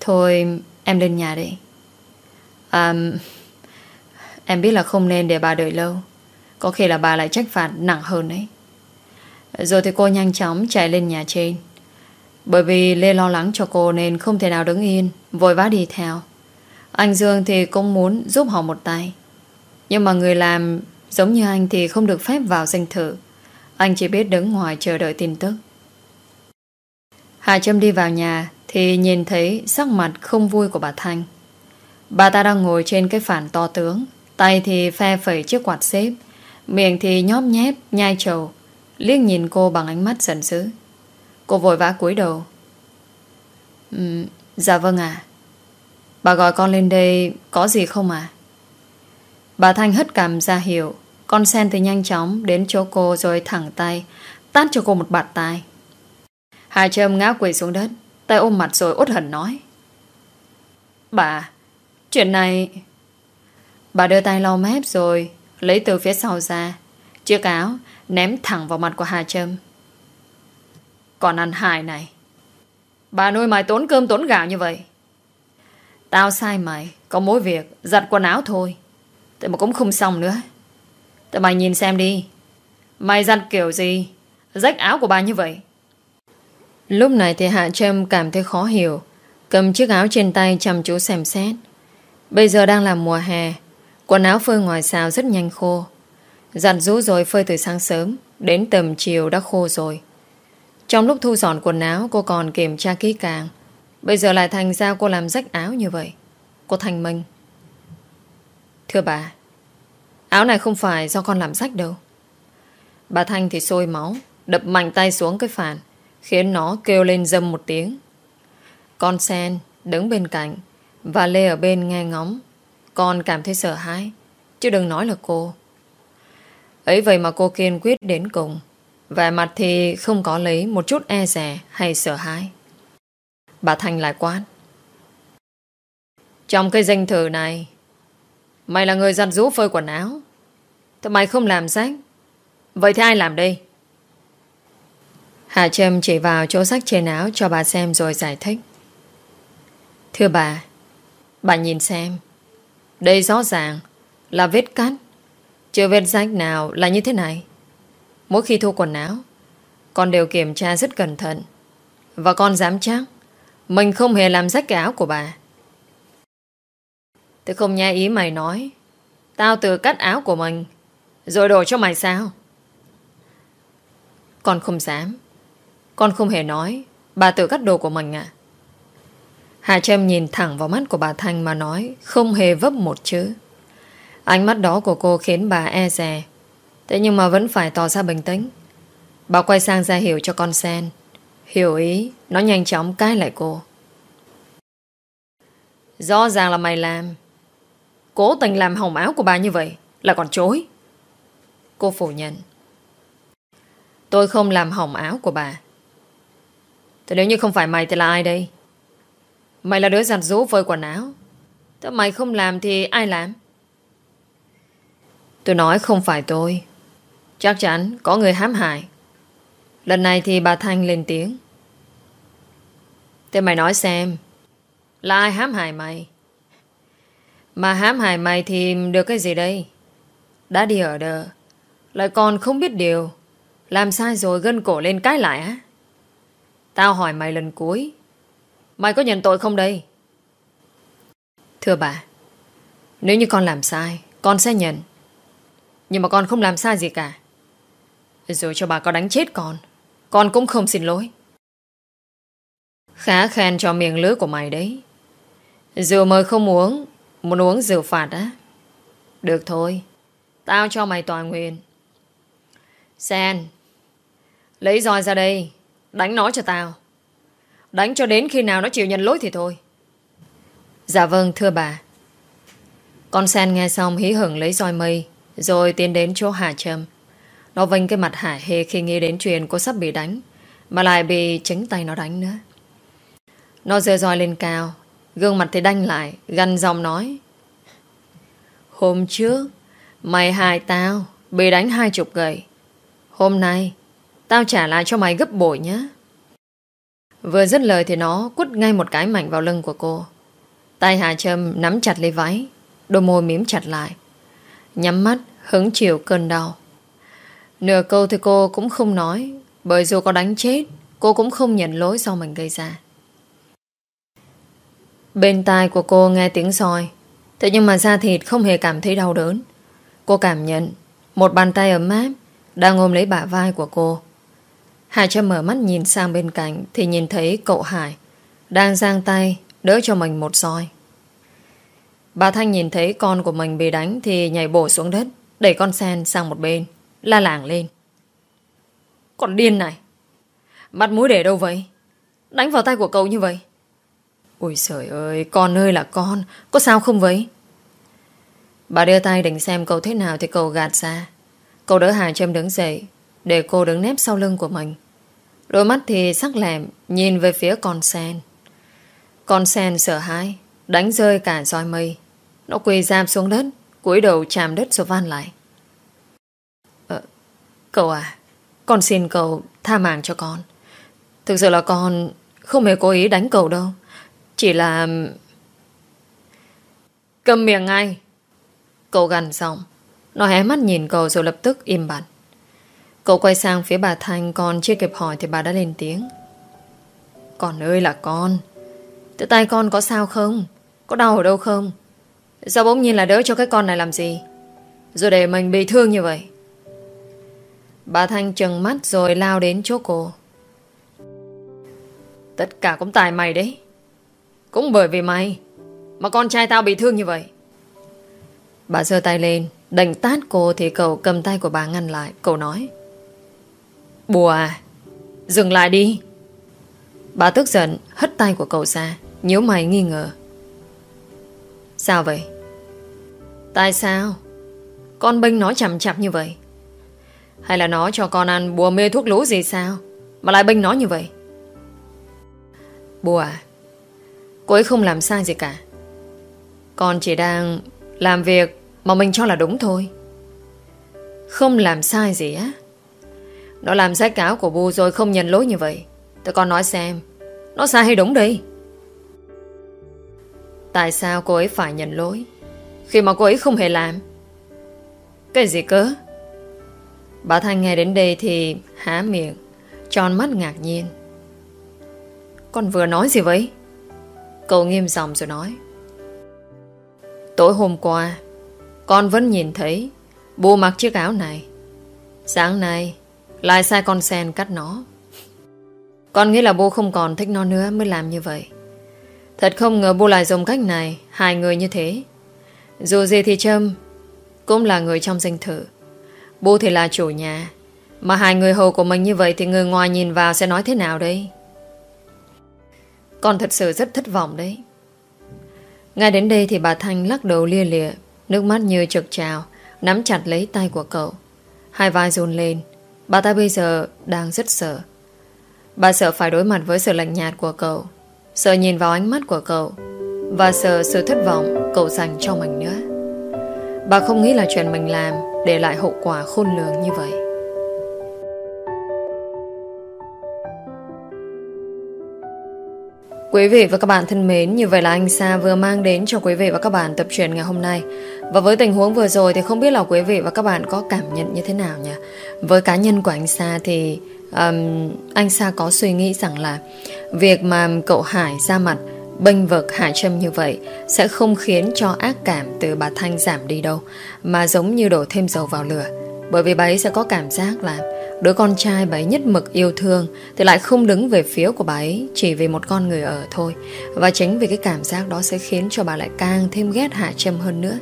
Thôi, em lên nhà đi. À Em biết là không nên để bà đợi lâu. Có khi là bà lại trách phạt nặng hơn đấy. Rồi thì cô nhanh chóng chạy lên nhà trên. Bởi vì Lê lo lắng cho cô Nên không thể nào đứng yên Vội vã đi theo. Anh Dương thì cũng muốn giúp họ một tay. Nhưng mà người làm Giống như anh thì không được phép vào danh thử Anh chỉ biết đứng ngoài chờ đợi tin tức. Hà Trâm đi vào nhà Thì nhìn thấy sắc mặt không vui của bà Thanh. Bà ta đang ngồi trên cái phản to tướng Tay thì phe phẩy chiếc quạt xếp Miệng thì nhóp nhép, nhai trầu Liếc nhìn cô bằng ánh mắt giận dữ. Cô vội vã cúi đầu. Um, Dạ vâng ạ. Bà gọi con lên đây có gì không à? Bà Thanh hất cằm ra hiểu Con sen thì nhanh chóng đến chỗ cô rồi thẳng tay Tát cho cô một bạt tay Hà Trâm ngã quỳ xuống đất Tay ôm mặt rồi út hận nói. Bà Chuyện này Bà đưa tay lau mép rồi Lấy từ phía sau ra Chiếc áo ném thẳng vào mặt của Hà Trâm. Còn ăn hại này. Bà nuôi mày tốn cơm tốn gạo như vậy. Tao sai mày, Có mỗi việc, giặt quần áo thôi. Thế mà cũng không xong nữa. Thế mày nhìn xem đi. Mày giặt kiểu gì? Rách áo của bà như vậy. Lúc này thì Hạ Trâm cảm thấy khó hiểu. Cầm chiếc áo trên tay chăm chú xem xét. Bây giờ đang là mùa hè. Quần áo phơi ngoài xào rất nhanh khô. Giặt rũ rồi phơi từ sáng sớm, Đến tầm chiều đã khô rồi. Trong lúc thu dọn quần áo, Cô còn kiểm tra kỹ càng. Bây giờ lại thành ra cô làm rách áo như vậy. Cô thành Minh. Thưa bà, Áo này không phải do con làm rách đâu. Bà Thanh thì sôi máu, Đập mạnh tay xuống cái phản, Khiến nó kêu lên dâm một tiếng. Con sen đứng bên cạnh Và Lê ở bên nghe ngóng. Con cảm thấy sợ hãi, Chứ đừng nói là cô. Ấy vậy mà cô kiên quyết đến cùng. Vẻ mặt thì không có lấy Một chút e rẻ hay sợ hãi. Bà Thanh lại quát. Trong cái danh thử này, Mày là người giặt rũ phơi quần áo. Thế mày không làm sách. Vậy thì ai làm đây? Hà Trâm chỉ vào chỗ sách trên áo Cho bà xem rồi giải thích. Thưa bà Bà nhìn xem. Đây rõ ràng là vết cắt. Chưa vết rách nào là như thế này. Mỗi khi thu quần áo, Con đều kiểm tra rất cẩn thận. Và con dám chắc, Mình không hề làm rách cái áo của bà. Tôi không nghe ý mày nói, Tao tự cắt áo của mình, Rồi đổ cho mày sao? Con không dám. Con không hề nói, Bà tự cắt đồ của mình à Hà Trâm nhìn thẳng vào mắt của bà Thanh mà nói, Không hề vấp một chữ. Ánh mắt đó của cô khiến bà e rè Thế nhưng mà vẫn phải tỏ ra bình tĩnh. Bà quay sang ra hiểu cho con sen. Hiểu ý, Nó nhanh chóng cai lại cô. Rõ ràng là mày làm. Cố tình làm hỏng áo của bà như vậy Là còn chối. Cô phủ nhận. Tôi không làm hỏng áo của bà. Thế nếu như không phải mày thì là ai đây? Mày là đứa giặt rũ phơi quần áo. Thế mày không làm thì ai làm? Tôi nói không phải tôi. Chắc chắn có người hãm hại Lần này thì bà Thanh lên tiếng Thế mày nói xem Là ai hãm hại mày mà hãm hại mày thì được cái gì đây? Đã đi ở đờ. Lại còn không biết điều. Làm sai rồi gân cổ lên cái lại á. Tao hỏi mày lần cuối. Mày có nhận tội không đây? Thưa bà. Nếu như con làm sai, con sẽ nhận. Nhưng mà con không làm sai gì cả. Rồi cho bà có đánh chết con. Con cũng không xin lỗi. Khá khen cho miệng lưỡi của mày đấy. Rượu mời không uống, Muốn uống rượu phạt á Được thôi, Tao cho mày tòa nguyện Sen, Lấy roi ra đây, Đánh nó cho tao Đánh cho đến khi nào nó chịu nhận lỗi thì thôi Dạ vâng thưa bà Con sen nghe xong hí hưởng lấy roi mây, Rồi tiến đến chỗ Hà Trâm nó vênh cái mặt hả hê khi nghĩ đến chuyện cô sắp bị đánh, Mà lại bị chính tay nó đánh nữa. Nó dơ roi lên cao, Gương mặt thì đanh lại, Gằn giọng nói, Hôm trước, Mày hại tao, Bị đánh hai chục gậy. Hôm nay, Tao trả lại cho mày gấp bội nhé. Vừa dứt lời thì nó quất ngay một cái mạnh vào lưng của cô. Tay Hà Trâm nắm chặt lấy váy, Đôi môi mím chặt lại. Nhắm mắt, hứng chịu cơn đau. Nửa câu thì cô cũng không nói, Bởi dù có đánh chết, Cô cũng không nhận lỗi do mình gây ra. Bên tai của cô nghe tiếng soi, Thế nhưng mà da thịt không hề cảm thấy đau đớn. Cô cảm nhận Một bàn tay ấm áp Đang ôm lấy bả vai của cô. Hải Trâm mở mắt nhìn sang bên cạnh Thì nhìn thấy cậu Hải Đang giang tay đỡ cho mình một soi. Bà Thanh nhìn thấy con của mình bị đánh Thì nhảy bổ xuống đất, Đẩy con sen sang một bên. La làng lên Con điên này Mặt mũi để đâu vậy Đánh vào tay của cậu như vậy Ôi trời ơi, con ơi là con, có sao không vậy? Bà đưa tay định xem cậu thế nào thì cậu gạt ra. Cậu đỡ Hà Trâm đứng dậy, để cô đứng nép sau lưng của mình. Đôi mắt thì sắc lẹm, nhìn về phía con sen. Con sen sợ hãi, đánh rơi cả roi mây. Nó quỳ giam xuống đất, cúi đầu chạm đất rồi van lại. Cậu à, con xin cậu tha mạng cho con. Thực sự là con không hề cố ý đánh cậu đâu. Chỉ là... Cầm miệng ngay. Cậu gần giọng, Nó hé mắt nhìn cậu rồi lập tức im bặt. Cậu quay sang phía bà Thanh còn chưa kịp hỏi thì bà đã lên tiếng. Con ơi là con. Tự tay con có sao không? Có đau ở đâu không? Sao bỗng nhiên là đỡ cho cái con này làm gì? Rồi để mình bị thương như vậy. Bà Thanh trừng mắt rồi lao đến chỗ cô. Tất cả cũng tại mày đấy. Cũng bởi vì mày mà con trai tao bị thương như vậy. Bà giơ tay lên, đành tát cô thì cậu cầm tay của bà ngăn lại. Cậu nói. Bùa à, dừng lại đi. Bà tức giận, hất tay của cậu ra, nhíu mày nghi ngờ. Sao vậy? Tại sao? Con bênh nó chậm chạp như vậy? Hay là nó cho con ăn bùa mê thuốc lú gì sao? Mà lại bênh nó như vậy? Bùa à? Cô ấy không làm sai gì cả. Con chỉ đang làm việc mà mình cho là đúng thôi. Không làm sai gì á? Nó làm sách cáo của bu rồi không nhận lỗi như vậy. Tôi con nói xem, nó sai hay đúng đi? Tại sao cô ấy phải nhận lỗi Khi mà cô ấy không hề làm Cái gì cơ Bà Thanh nghe đến đây thì há miệng, Tròn mắt ngạc nhiên. Con vừa nói gì vậy? Cậu nghiêm giọng rồi nói. Tối hôm qua, Con vẫn nhìn thấy Bố mặc chiếc áo này. Sáng nay, Lại sai con sen cắt nó. Con nghĩ là bố không còn thích nó nữa Mới làm như vậy. Thật không ngờ bố lại dùng cách này Hai người như thế. Dù gì thì Trâm Cũng là người trong danh thử Bố thì là chủ nhà. Mà hai người hầu của mình như vậy Thì người ngoài nhìn vào sẽ nói thế nào đây? Con thật sự rất thất vọng đấy. Ngay đến đây thì bà Thanh lắc đầu lia lịa, Nước mắt như trực trào, Nắm chặt lấy tay của cậu. Hai vai run lên. Bà ta bây giờ đang rất sợ. Bà sợ phải đối mặt với sự lạnh nhạt của cậu, Sợ nhìn vào ánh mắt của cậu, Và sợ sự thất vọng cậu dành cho mình nữa. Bà không nghĩ là chuyện mình làm để lại hậu quả khôn lường như vậy Quý vị và các bạn thân mến, như vậy là anh Sa vừa mang đến cho quý vị và các bạn tập truyện ngày hôm nay. Và với tình huống vừa rồi thì không biết là quý vị và các bạn có cảm nhận như thế nào nhỉ? Với cá nhân của anh Sa thì um, anh Sa có suy nghĩ rằng là việc mà cậu Hải ra mặt bênh vực hạ Trâm như vậy sẽ không khiến cho ác cảm từ bà Thanh giảm đi đâu, mà giống như đổ thêm dầu vào lửa. Bởi vì bà ấy sẽ có cảm giác là đứa con trai bà ấy nhất mực yêu thương thì lại không đứng về phía của bà ấy chỉ vì một con người ở thôi. Và chính vì cái cảm giác đó sẽ khiến cho bà lại càng thêm ghét Hạ Trâm hơn nữa.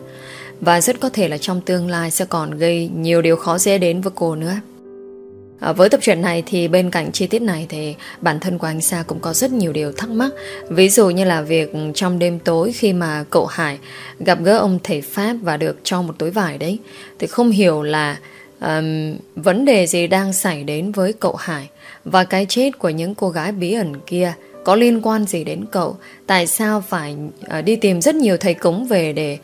Và rất có thể là trong tương lai sẽ còn gây nhiều điều khó dễ đến với cô nữa. À, với tập truyện này thì bên cạnh chi tiết này thì bản thân của anh Sa cũng có rất nhiều điều thắc mắc. Ví dụ như là việc trong đêm tối khi mà cậu Hải gặp gỡ ông thầy Pháp và được cho một túi vải đấy thì không hiểu là um, vấn đề gì đang xảy đến với cậu Hải và cái chết của những cô gái bí ẩn kia có liên quan gì đến cậu? Tại sao phải uh, đi tìm rất nhiều thầy cúng về để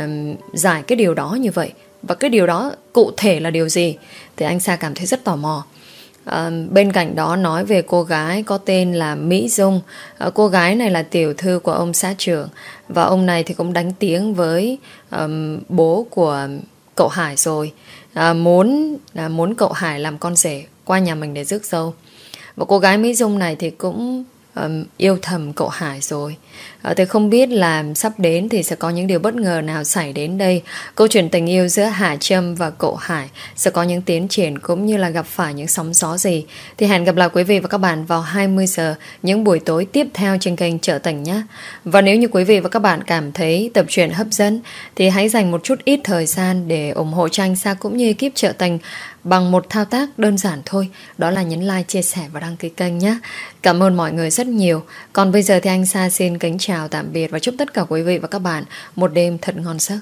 um, giải cái điều đó như vậy? Và cái điều đó cụ thể là điều gì? Thì anh Sa cảm thấy rất tò mò. À, bên cạnh đó nói về cô gái có tên là Mỹ Dung. À, cô gái này là tiểu thư của ông xã trưởng. Và ông này thì cũng đánh tiếng với um, bố của cậu Hải rồi. À, muốn à, muốn cậu Hải làm con rể qua nhà mình để rước dâu. Và cô gái Mỹ Dung này thì cũng um, yêu thầm cậu Hải rồi. Uh, tôi không biết là sắp đến thì sẽ có những điều bất ngờ nào xảy đến đây. Câu chuyện tình yêu giữa Hà Trâm và cậu Hải sẽ có những tiến triển cũng như là gặp phải những sóng gió gì. Thì hẹn gặp lại quý vị và các bạn vào 20 giờ những buổi tối tiếp theo trên kênh Trở Tỉnh nhé. Và nếu như quý vị và các bạn cảm thấy tập truyện hấp dẫn thì hãy dành một chút ít thời gian để ủng hộ cho anh Sa cũng như ekip Trợ Tình bằng một thao tác đơn giản thôi, đó là nhấn like, chia sẻ và đăng ký kênh nhé. Cảm ơn mọi người rất nhiều. Còn bây giờ thì anh Sa xin kính chào tạm biệt và chúc tất cả quý vị và các bạn một đêm thật ngon giấc.